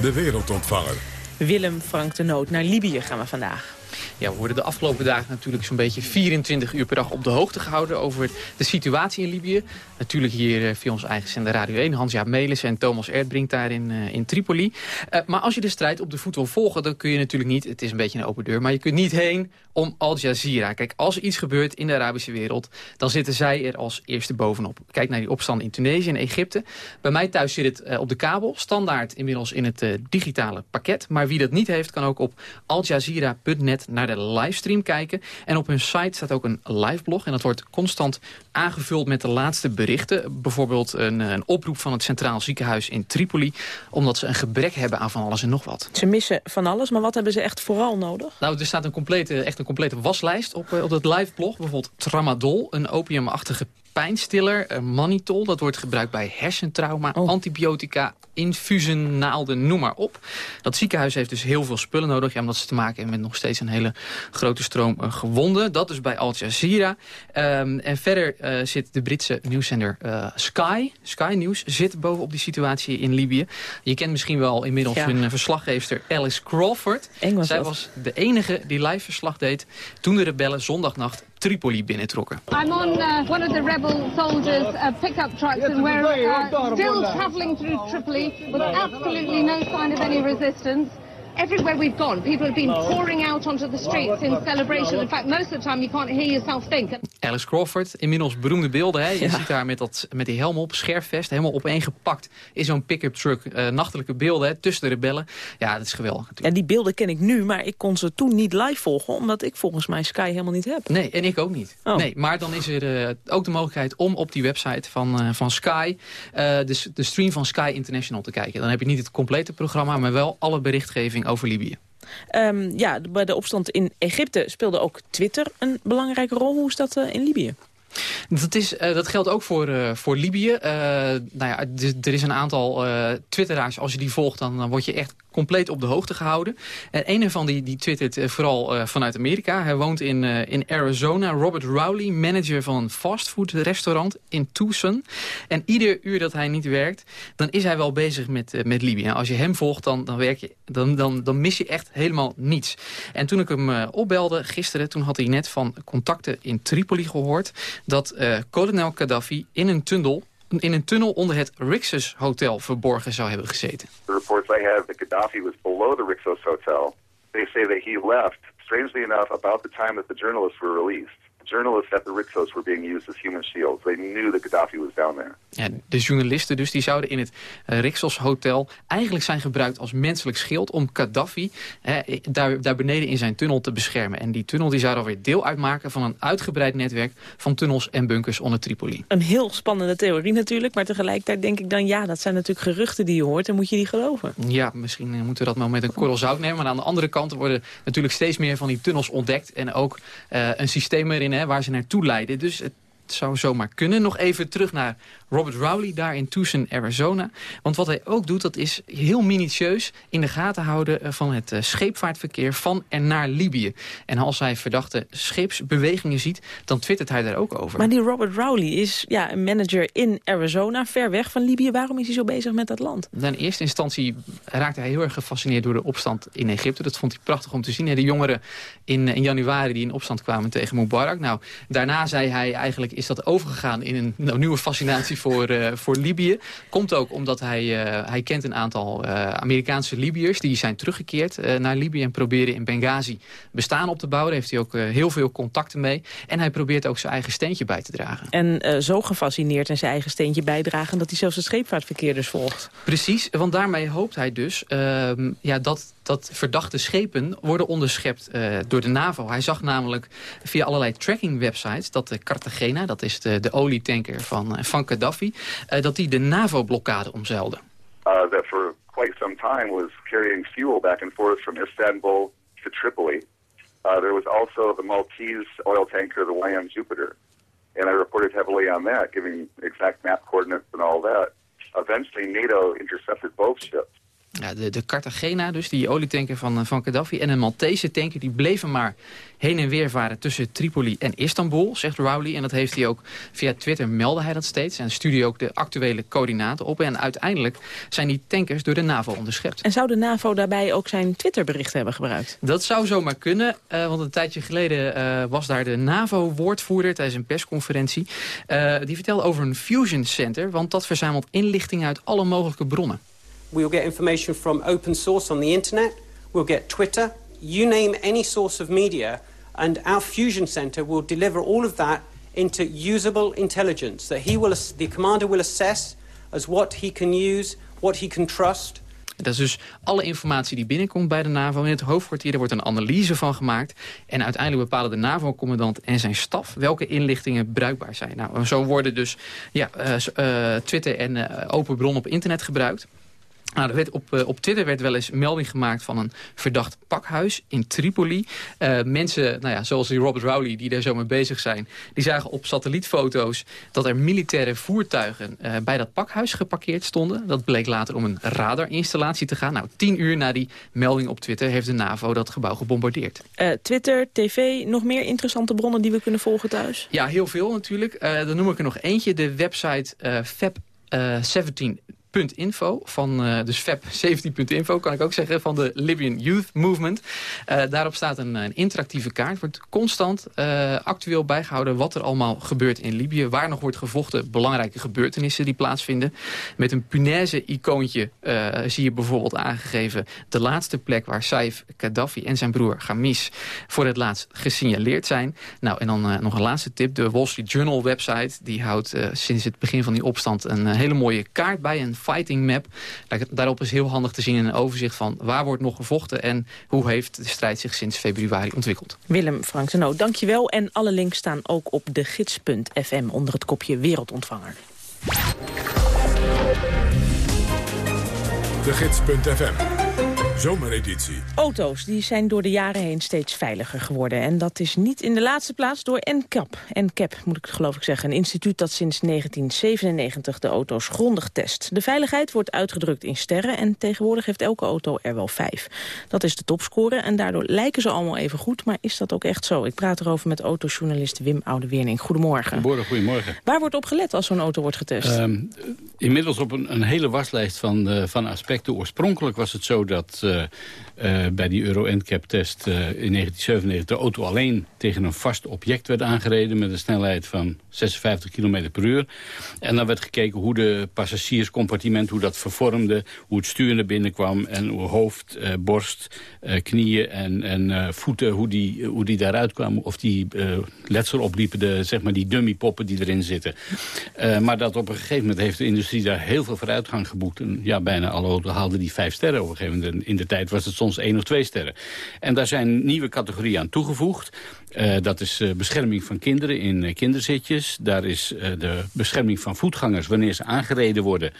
Speaker 1: De wereldontvanger.
Speaker 9: Willem Frank de Noot. Naar Libië gaan we vandaag.
Speaker 30: Ja, we worden de afgelopen dagen natuurlijk zo'n beetje 24 uur per dag op de hoogte gehouden over de situatie in Libië. Natuurlijk hier eh, via ons eigen zender Radio 1, Hans-Jaap Melis en Thomas Erdbrink daar in, eh, in Tripoli. Eh, maar als je de strijd op de voet wil volgen, dan kun je natuurlijk niet, het is een beetje een open deur, maar je kunt niet heen om Al Jazeera. Kijk, als er iets gebeurt in de Arabische wereld, dan zitten zij er als eerste bovenop. Kijk naar die opstand in Tunesië en Egypte. Bij mij thuis zit het uh, op de kabel, standaard inmiddels in het uh, digitale pakket. Maar wie dat niet heeft, kan ook op aljazeera.net naar de livestream kijken. En op hun site staat ook een live blog en dat wordt constant aangevuld met de laatste berichten. Bijvoorbeeld een, een oproep van het Centraal Ziekenhuis in Tripoli, omdat ze een gebrek hebben aan van alles en nog wat.
Speaker 9: Ze missen van alles, maar wat hebben ze echt vooral nodig?
Speaker 30: Nou, er staat een complete, echt een complete waslijst op, op het live blog. Bijvoorbeeld tramadol, een opiumachtige pijnstiller, manitol. Dat wordt gebruikt bij hersentrauma, oh. antibiotica, infusen, naalden, noem maar op. Dat ziekenhuis heeft dus heel veel spullen nodig... Ja, omdat ze te maken hebben met nog steeds een hele grote stroom uh, gewonden. Dat dus bij Al Jazeera. Um, en verder uh, zit de Britse nieuwszender uh, Sky. Sky News zit bovenop die situatie in Libië. Je kent misschien wel inmiddels ja. hun verslaggeefster Alice Crawford.
Speaker 9: Was
Speaker 30: Zij was de enige die live verslag deed... toen de rebellen zondagnacht Tripoli binnentrokken.
Speaker 31: I'm on uh, one of the rebel soldiers' uh, pickup trucks and we're uh, still traveling through Tripoli with absolutely no sign of any resistance. Everywhere we've gone, people have been pouring out onto the streets in celebration. In fact, most of the time you can't hear yourself think.
Speaker 30: Alice Crawford, inmiddels beroemde beelden. Hè? Je ja. ziet daar met, dat, met die helm op, scherfvest, helemaal opeengepakt... in zo'n pick-up truck, uh, nachtelijke beelden hè, tussen de rebellen. Ja, dat is geweldig natuurlijk.
Speaker 9: En die beelden ken ik nu, maar ik kon ze toen niet live volgen... omdat ik volgens mij Sky helemaal niet heb.
Speaker 30: Nee, en ik ook niet. Oh. Nee, maar dan is er uh, ook de mogelijkheid om op die website van, uh, van Sky... de, de stream van Sky International te kijken. Dan heb je niet het complete programma, maar wel alle berichtgeving over Libië.
Speaker 9: Um, ja, bij de opstand in Egypte speelde ook Twitter een belangrijke rol. Hoe is dat uh, in Libië?
Speaker 30: Dat, uh, dat geldt ook voor, uh, voor Libië. Uh, nou ja, er is een aantal twitteraars, als je die volgt, dan, dan word je echt compleet op de hoogte gehouden. En een ervan die, die twittert vooral vanuit Amerika. Hij woont in, in Arizona. Robert Rowley, manager van een fastfoodrestaurant in Tucson. En ieder uur dat hij niet werkt, dan is hij wel bezig met, met Libië. Als je hem volgt, dan, dan, werk je, dan, dan, dan mis je echt helemaal niets. En toen ik hem opbelde gisteren, toen had hij net van contacten in Tripoli gehoord... dat kolonel Gaddafi in een tunnel in een tunnel onder het Rixos Hotel verborgen zou hebben gezeten.
Speaker 32: The reports I have that Gaddafi was below the Rixos Hotel. They say that he left, strangely enough, about the time that the journalists were released. Journalists at the Rixos were being used as human shields. They knew that Gaddafi was down there.
Speaker 30: Ja, de journalisten dus, die zouden in het uh, Rixos Hotel eigenlijk zijn gebruikt als menselijk schild om Gaddafi hè, daar, daar beneden in zijn tunnel te beschermen. En die tunnel die zou dan weer deel uitmaken van een uitgebreid netwerk van tunnels en bunkers onder Tripoli.
Speaker 9: Een heel spannende theorie natuurlijk, maar tegelijkertijd denk ik dan ja, dat zijn natuurlijk geruchten die je hoort en moet je die geloven.
Speaker 30: Ja, misschien uh, moeten we dat maar met een korrel zout nemen. Maar aan de andere kant worden natuurlijk steeds meer van die tunnels ontdekt en ook uh, een systeem erin waar ze naartoe leiden. Dus het zou zomaar kunnen. Nog even terug naar Robert Rowley daar in Tucson, Arizona. Want wat hij ook doet, dat is heel minutieus in de gaten houden van het uh, scheepvaartverkeer van en naar Libië. En als hij verdachte scheepsbewegingen ziet, dan twittert hij daar ook over.
Speaker 9: Maar die Robert Rowley is ja, een manager in Arizona, ver weg van Libië. Waarom is hij zo bezig met dat land?
Speaker 30: In eerste instantie raakte hij heel erg gefascineerd door de opstand in Egypte. Dat vond hij prachtig om te zien. De jongeren in, in januari die in opstand kwamen tegen Mubarak. Nou, daarna zei hij eigenlijk is dat overgegaan in een nou, nieuwe fascinatie voor, uh, voor Libië. Komt ook omdat hij, uh, hij kent een aantal uh, Amerikaanse Libiërs... die zijn teruggekeerd naar Libië en proberen in Benghazi bestaan op te bouwen. Daar heeft hij ook heel veel contacten mee. En hij probeert ook zijn eigen steentje bij te dragen.
Speaker 9: En zo gefascineerd en zijn eigen steentje bijdragen... dat hij zelfs de scheepvaartverkeer dus volgt.
Speaker 30: Precies, want daarmee hoopt hij dus ehm, ja, dat dat verdachte schepen worden onderschept uh, door de NAVO. Hij zag namelijk via allerlei tracking websites dat de Cartagena, dat is de, de olietanker van, van Gaddafi, uh, dat die de NAVO-blokkade omzeilde.
Speaker 32: Uh, that for quite some time was carrying fuel back and forth from Istanbul to Tripoli. Uh, there was also the Maltese oil tanker, the YM Jupiter. And I reported heavily on that, giving exact map coordinates and all that. Eventually NATO intercepted both ships.
Speaker 30: Ja, de, de Cartagena, dus die olietanker van, eh, van Gaddafi... en een Maltese tanker, die bleven maar heen en weer varen... tussen Tripoli en Istanbul, zegt Rowley. En dat heeft hij ook via Twitter, meldde hij dat steeds. En stuurde ook de actuele coördinaten op. En uiteindelijk zijn die tankers door de NAVO onderschept.
Speaker 9: En zou de NAVO daarbij ook zijn Twitterbericht hebben gebruikt?
Speaker 30: Dat zou zomaar kunnen, uh, want een tijdje geleden uh, was daar de NAVO-woordvoerder tijdens een persconferentie. Uh, die vertelde over een fusion center, want dat verzamelt inlichtingen uit alle mogelijke bronnen.
Speaker 33: We'll get information from open source on the internet. We'll get Twitter. You name any source of media, and our fusion center will deliver all of that into usable intelligence that he will, the commander will assess as what he can use, what he can trust.
Speaker 30: Dat is dus alle informatie die binnenkomt bij de NAVO. In het hoofdkwartier er wordt een analyse van gemaakt. En uiteindelijk bepalen de NAVO-commandant en zijn staf... welke inlichtingen bruikbaar zijn. Nou, zo worden dus ja, uh, uh, Twitter en uh, open bronnen op internet gebruikt. Nou, er werd op, uh, op Twitter werd wel eens melding gemaakt van een verdacht pakhuis in Tripoli. Uh, mensen, nou ja, zoals die Robert Rowley, die daar zo mee bezig zijn... die zagen op satellietfoto's dat er militaire voertuigen uh, bij dat pakhuis geparkeerd stonden. Dat bleek later om een radarinstallatie te gaan. Nou, tien uur na die melding op Twitter heeft de NAVO dat gebouw gebombardeerd.
Speaker 9: Twitter, tv, nog meer interessante bronnen die we kunnen volgen thuis?
Speaker 30: Ja, heel veel natuurlijk. dan noem ik er nog eentje. De website Fab 17 .info van uh, dus fab17.info kan ik ook zeggen van de Libyan Youth Movement. Uh, daarop staat een, een, interactieve kaart. Wordt constant uh, actueel bijgehouden wat er allemaal gebeurt in Libië. Waar nog wordt gevochten, belangrijke gebeurtenissen die plaatsvinden. Met een punaise icoontje zie je bijvoorbeeld aangegeven de laatste plek waar Saif Gaddafi en zijn broer Gamis voor het laatst gesignaleerd zijn. Nou en dan nog een laatste tip. De Wall Street Journal website die houdt sinds het begin van die opstand een hele mooie kaart bij. Een fighting map. Daarop is heel handig te zien een overzicht van waar wordt nog gevochten... en hoe heeft de strijd zich sinds februari ontwikkeld.
Speaker 9: Willem Frank de Noot, dankjewel. En alle links staan ook op de gids.fm onder het kopje Wereldontvanger.
Speaker 1: De Gids.fm Zomereditie.
Speaker 9: Auto's die zijn door de jaren heen steeds veiliger geworden. En dat is niet in de laatste plaats door NCAP. NCAP moet ik geloof ik zeggen. Een instituut dat sinds 1997 de auto's grondig test. De veiligheid wordt uitgedrukt in sterren. En tegenwoordig heeft elke auto er wel vijf. Dat is de topscore. En daardoor lijken ze allemaal even goed. Maar is dat ook echt zo? Ik praat erover met autojournalist Wim Oudewierning. Goedemorgen.
Speaker 34: Goedemorgen. goedemorgen.
Speaker 9: Waar wordt op gelet als zo'n auto wordt getest?
Speaker 34: Um, inmiddels op een, een, hele waslijst van, uh, van aspecten. Oorspronkelijk was het zo dat uh, uh, bij die Euro NCAP-test uh, in 1997 de auto alleen tegen een vast object werd aangereden met een snelheid van 56 km per uur. En dan werd gekeken hoe de passagierscompartiment, hoe dat vervormde, hoe het stuur naar binnen kwam en hoe hoofd, borst, knieën en, en voeten, hoe die, hoe die daaruit kwamen. Of die letsel opliepen, de, zeg maar die dummypoppen die erin zitten. maar dat op een gegeven moment heeft de industrie daar heel veel vooruitgang geboekt. En ja, bijna alle haalden die vijf sterren op een gegeven moment. In de tijd was het soms één of twee sterren. En daar zijn nieuwe categorieën aan toegevoegd. Uh, dat is uh, bescherming van kinderen in uh, kinderzitjes. Daar is de bescherming van voetgangers wanneer ze aangereden worden.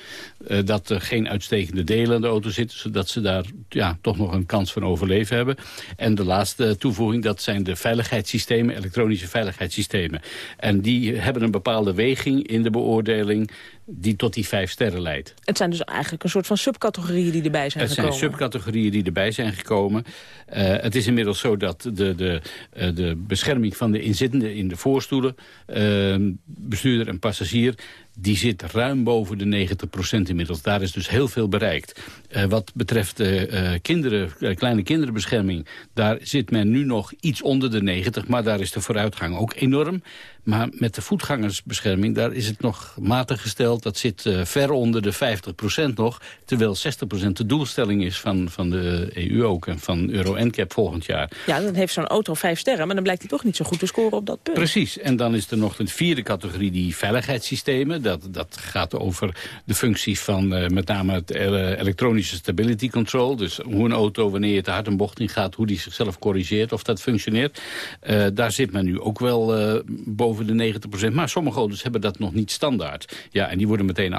Speaker 34: dat er geen uitstekende delen aan de auto zitten. Zodat ze daar ja, toch nog een kans van overleven hebben. En de laatste toevoeging dat zijn de veiligheidssystemen. Elektronische veiligheidssystemen. En die hebben een bepaalde weging in de beoordeling die tot die vijf sterren leidt.
Speaker 9: Het zijn dus eigenlijk een soort van subcategorieën die erbij zijn
Speaker 34: het
Speaker 9: gekomen.
Speaker 34: Het zijn subcategorieën die erbij zijn gekomen. Uh, het is inmiddels zo dat de, de, uh, de bescherming van de inzittenden in de voorstoelen... Uh, bestuurder en passagier die zit ruim boven de 90% inmiddels. Daar is dus heel veel bereikt. Uh, wat betreft uh, kinderen, kleine kinderenbescherming... daar zit men nu nog iets onder de 90, maar daar is de vooruitgang ook enorm. Maar met de voetgangersbescherming, daar is het nog matig gesteld. Dat zit ver onder de 50% nog. Terwijl 60% de doelstelling is van, van de EU ook. En van Euro NCAP volgend jaar.
Speaker 9: Ja, dan heeft zo'n auto vijf sterren. Maar dan blijkt hij toch niet zo goed te scoren op dat punt.
Speaker 34: Precies. En dan is er nog een vierde categorie, die veiligheidssystemen. Dat, dat gaat over de functie van uh, met name het elektronische stability control. Dus hoe een auto, wanneer je te hard een bocht in gaat... hoe die zichzelf corrigeert, of dat functioneert. Uh, daar zit men nu ook wel boven boven de 90%. Maar sommige auto's hebben dat nog niet standaard. Ja, en die worden meteen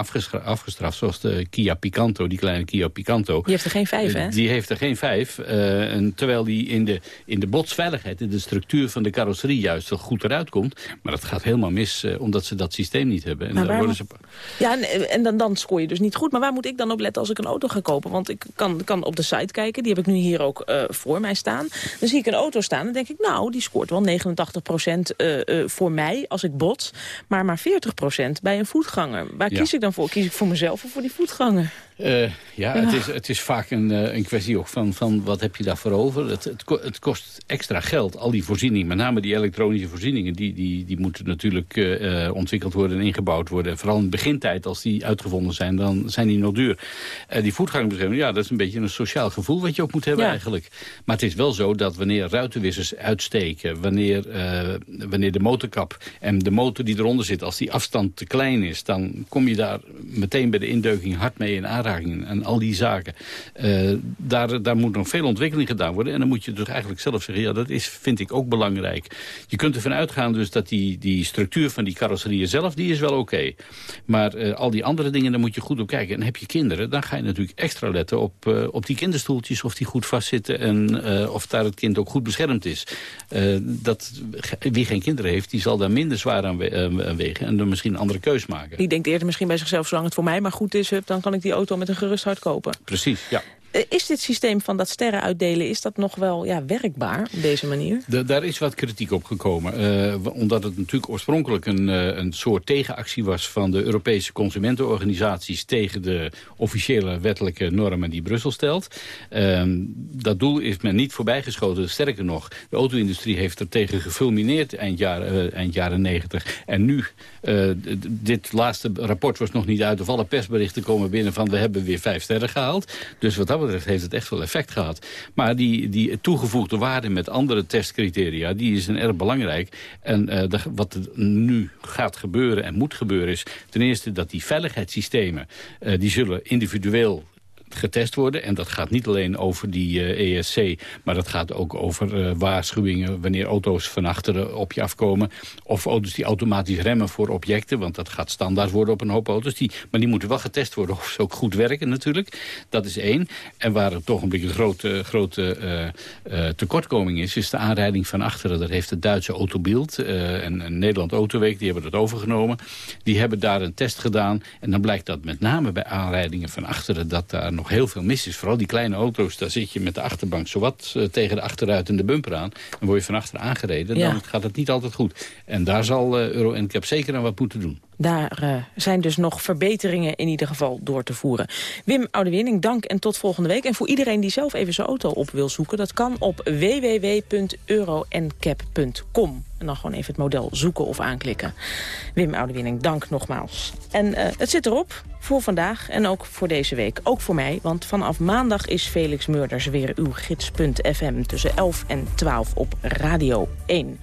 Speaker 34: afgestraft, zoals de Kia Picanto, die kleine Kia Picanto.
Speaker 9: Die heeft er geen vijf, hè?
Speaker 34: Die heeft er geen vijf. En terwijl die in de, in de botsveiligheid, in de structuur van de carrosserie juist wel goed eruit komt. Maar dat gaat helemaal mis, omdat ze dat systeem niet hebben. En
Speaker 9: waar
Speaker 34: worden
Speaker 9: moet-
Speaker 34: ze...
Speaker 9: Ja, en, en dan, dan scoor je dus niet goed. Maar waar moet ik dan op letten als ik een auto ga kopen? Want ik kan, kan op de site kijken, die heb ik nu hier ook eh, voor mij staan. Dan zie ik een auto staan en denk ik, nou, die scoort wel 89% voor mij als ik bots. Maar maar 40% bij een voetganger. Waar
Speaker 34: Ja.
Speaker 9: kies ik dan voor? Kies ik voor mezelf of voor die voetganger?
Speaker 34: Eh, ja,
Speaker 9: Ja.
Speaker 34: Het, is, het is vaak een, eh, een kwestie ook van, van wat heb je daarvoor over. Het, het, ko- het kost extra geld, al die voorzieningen. Met name die elektronische voorzieningen. Die, die, die moeten natuurlijk eh, ontwikkeld worden en ingebouwd worden. En vooral in de begintijd, als die uitgevonden zijn, dan zijn die nog duur. Die voetgangerbescherming, ja, dat is een beetje een sociaal gevoel... wat je ook moet hebben
Speaker 9: Ja.
Speaker 34: eigenlijk. Maar het is wel zo dat wanneer ruitenwissers uitsteken... Wanneer, wanneer de motorkap en de motor die eronder zit... als die afstand te klein is, dan kom je daar meteen bij de indeuking hard mee in aanraking. En al die zaken. Eh, daar, daar moet nog veel ontwikkeling gedaan worden. En dan moet je dus eigenlijk zelf zeggen... ja, dat is, vind ik ook belangrijk. Je kunt ervan uitgaan dus dat die, die structuur van die carrosserieën zelf... die is wel oké. Maar eh, al die andere dingen, daar moet je goed op kijken. En heb je kinderen, dan ga je natuurlijk extra letten... op, eh, op die kinderstoeltjes, of die goed vastzitten... en of daar het kind ook goed beschermd is. Dat, wie geen kinderen heeft, die zal daar minder zwaar aan, aan wegen... en dan misschien een andere keus maken.
Speaker 9: Die denkt eerder misschien bij zichzelf, zolang het voor mij maar goed is... dan kan ik die auto met een gerust hart kopen.
Speaker 34: Precies, ja.
Speaker 9: Eh, Is dit systeem van dat sterren uitdelen, is dat nog wel ja, werkbaar op deze manier?
Speaker 34: Da- daar is wat kritiek op gekomen. eh, omdat het natuurlijk oorspronkelijk een, eh, een soort tegenactie was... van de Europese consumentenorganisaties... tegen de officiële wettelijke normen die Brussel stelt. Ehm, dat doel is men niet voorbijgeschoten. Sterker nog, de auto-industrie heeft er tegen gefulmineerd eind jaren, eind jaren 90. En nu, dit laatste rapport was nog niet uit... of alle persberichten komen binnen van... we hebben weer vijf sterren gehaald. Dus wat betreft heeft het echt wel effect gehad. Maar die, die toegevoegde waarde met andere testcriteria... die is een erg belangrijk. En eh, wat er nu gaat gebeuren en moet gebeuren is... ten eerste dat die veiligheidssystemen... eh, die zullen individueel getest worden. En dat gaat niet alleen over die eh, ESC, maar dat gaat ook over eh, waarschuwingen... wanneer auto's van achteren op je afkomen. Of auto's die automatisch remmen voor objecten, want dat gaat standaard worden op een hoop auto's. Die, maar die moeten wel getest worden of ze ook goed werken natuurlijk. Dat is één. En waar er toch een beetje een grote, grote eh, tekortkoming is... is de aanrijding van achteren. Dat heeft het Duitse Autobild en, en Nederland Autoweek, die hebben dat overgenomen. Die hebben daar een test gedaan. En dan blijkt dat met name bij aanrijdingen van achteren... dat daar nog heel veel mis is. Vooral die kleine auto's, daar zit je met de achterbank... zowat eh, tegen de achteruit en de bumper aan. Dan word je van achteren aangereden.
Speaker 9: Ja.
Speaker 34: Dan gaat het niet altijd goed. En daar zal eh, Euro NCAP zeker aan wat moeten doen.
Speaker 9: Daar eh, zijn dus nog verbeteringen in ieder geval door te voeren. Wim Oudewinning, dank en tot volgende week. En voor iedereen die zelf even zijn auto op wil zoeken... dat kan op www.euroncap.com. En dan gewoon even het model zoeken of aanklikken. Wim Oudewinning, dank nogmaals. En eh, het zit erop voor vandaag en ook voor deze week. Ook voor mij, want vanaf maandag is Felix Murders weer uw gids.fm... tussen 11 en 12 op Radio 1.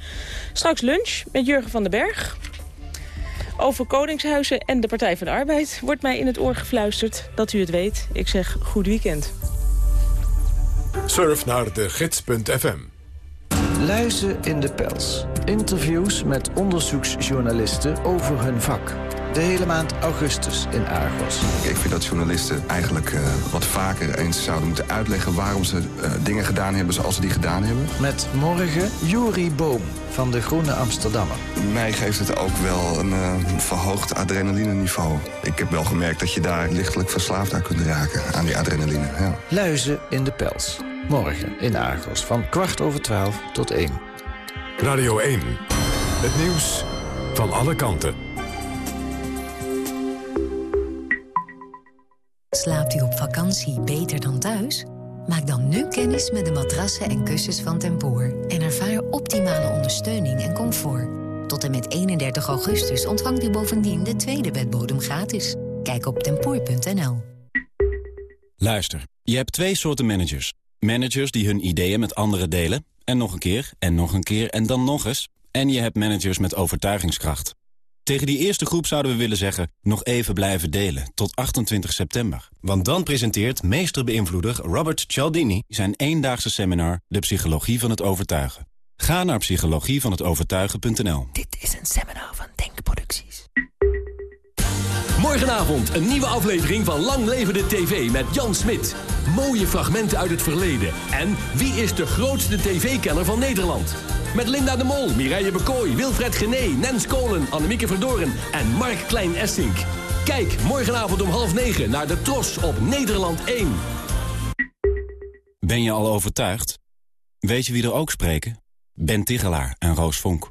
Speaker 9: Straks lunch met Jurgen van den Berg... Over Koningshuizen en de Partij van de Arbeid wordt mij in het oor gefluisterd. Dat u het weet. Ik zeg goed weekend.
Speaker 1: Surf naar de gids.fm.
Speaker 35: Luizen in de pels. Interviews met onderzoeksjournalisten over hun vak. De hele maand augustus in Argos.
Speaker 36: Ik vind dat journalisten eigenlijk eh, wat vaker eens zouden moeten uitleggen... waarom ze eh, dingen gedaan hebben zoals ze die gedaan hebben.
Speaker 35: Met morgen Juri Boom van de Groene Amsterdammer.
Speaker 36: Mij geeft het ook wel een eh, verhoogd adrenaline-niveau. Ik heb wel gemerkt dat je daar lichtelijk verslaafd aan kunt raken, aan die adrenaline. Ja.
Speaker 35: Luizen in de pels. Morgen in Argos van kwart over twaalf tot één.
Speaker 1: Radio 1. Het nieuws van alle kanten.
Speaker 37: Slaapt u op vakantie beter dan thuis? Maak dan nu kennis met de matrassen en kussens van Tempoor... en ervaar optimale ondersteuning en comfort. Tot en met 31 augustus ontvangt u bovendien de tweede bedbodem gratis. Kijk op tempoor.nl.
Speaker 38: Luister, je hebt twee soorten managers. Managers die hun ideeën met anderen delen... en nog een keer, en nog een keer, en dan nog eens. En je hebt managers met overtuigingskracht. Tegen die eerste groep zouden we willen zeggen... nog even blijven delen, tot 28 september. Want dan presenteert meesterbeïnvloeder Robert Cialdini... zijn eendaagse seminar De Psychologie van het Overtuigen. Ga naar psychologievanhetovertuigen.nl
Speaker 37: Dit is een seminar van Denkproducties.
Speaker 39: Morgenavond een nieuwe aflevering van Lang Leven de TV met Jan Smit. Mooie fragmenten uit het verleden. En wie is de grootste tv-kenner van Nederland? Met Linda de Mol, Mireille Bekooi, Wilfred Gené, Nens Kolen, Annemieke Verdoren en Mark Klein-Essink. Kijk morgenavond om half negen naar de Tros op Nederland 1.
Speaker 38: Ben je al overtuigd? Weet je wie er ook spreken? Ben Tigelaar en Roos Vonk.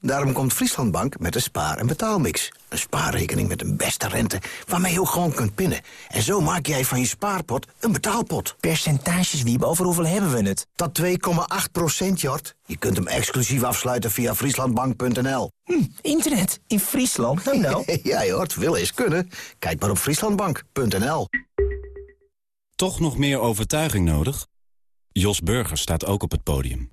Speaker 40: Daarom komt Frieslandbank met een spaar- en betaalmix. Een spaarrekening met een beste rente waarmee je ook gewoon kunt pinnen. En zo maak jij van je spaarpot een betaalpot.
Speaker 41: Percentages, Wiebe, over hoeveel hebben we het?
Speaker 40: Dat 2,8 procent, Jort. Je kunt hem exclusief afsluiten via frieslandbank.nl.
Speaker 41: Hm, internet in Friesland? Nou, nou.
Speaker 40: ja, Jort, wil eens kunnen. Kijk maar op frieslandbank.nl.
Speaker 38: Toch nog meer overtuiging nodig? Jos Burgers staat ook op het podium.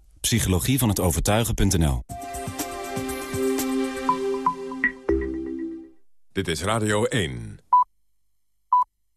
Speaker 38: psychologie van het overtuigen.nl.
Speaker 1: Dit is Radio 1.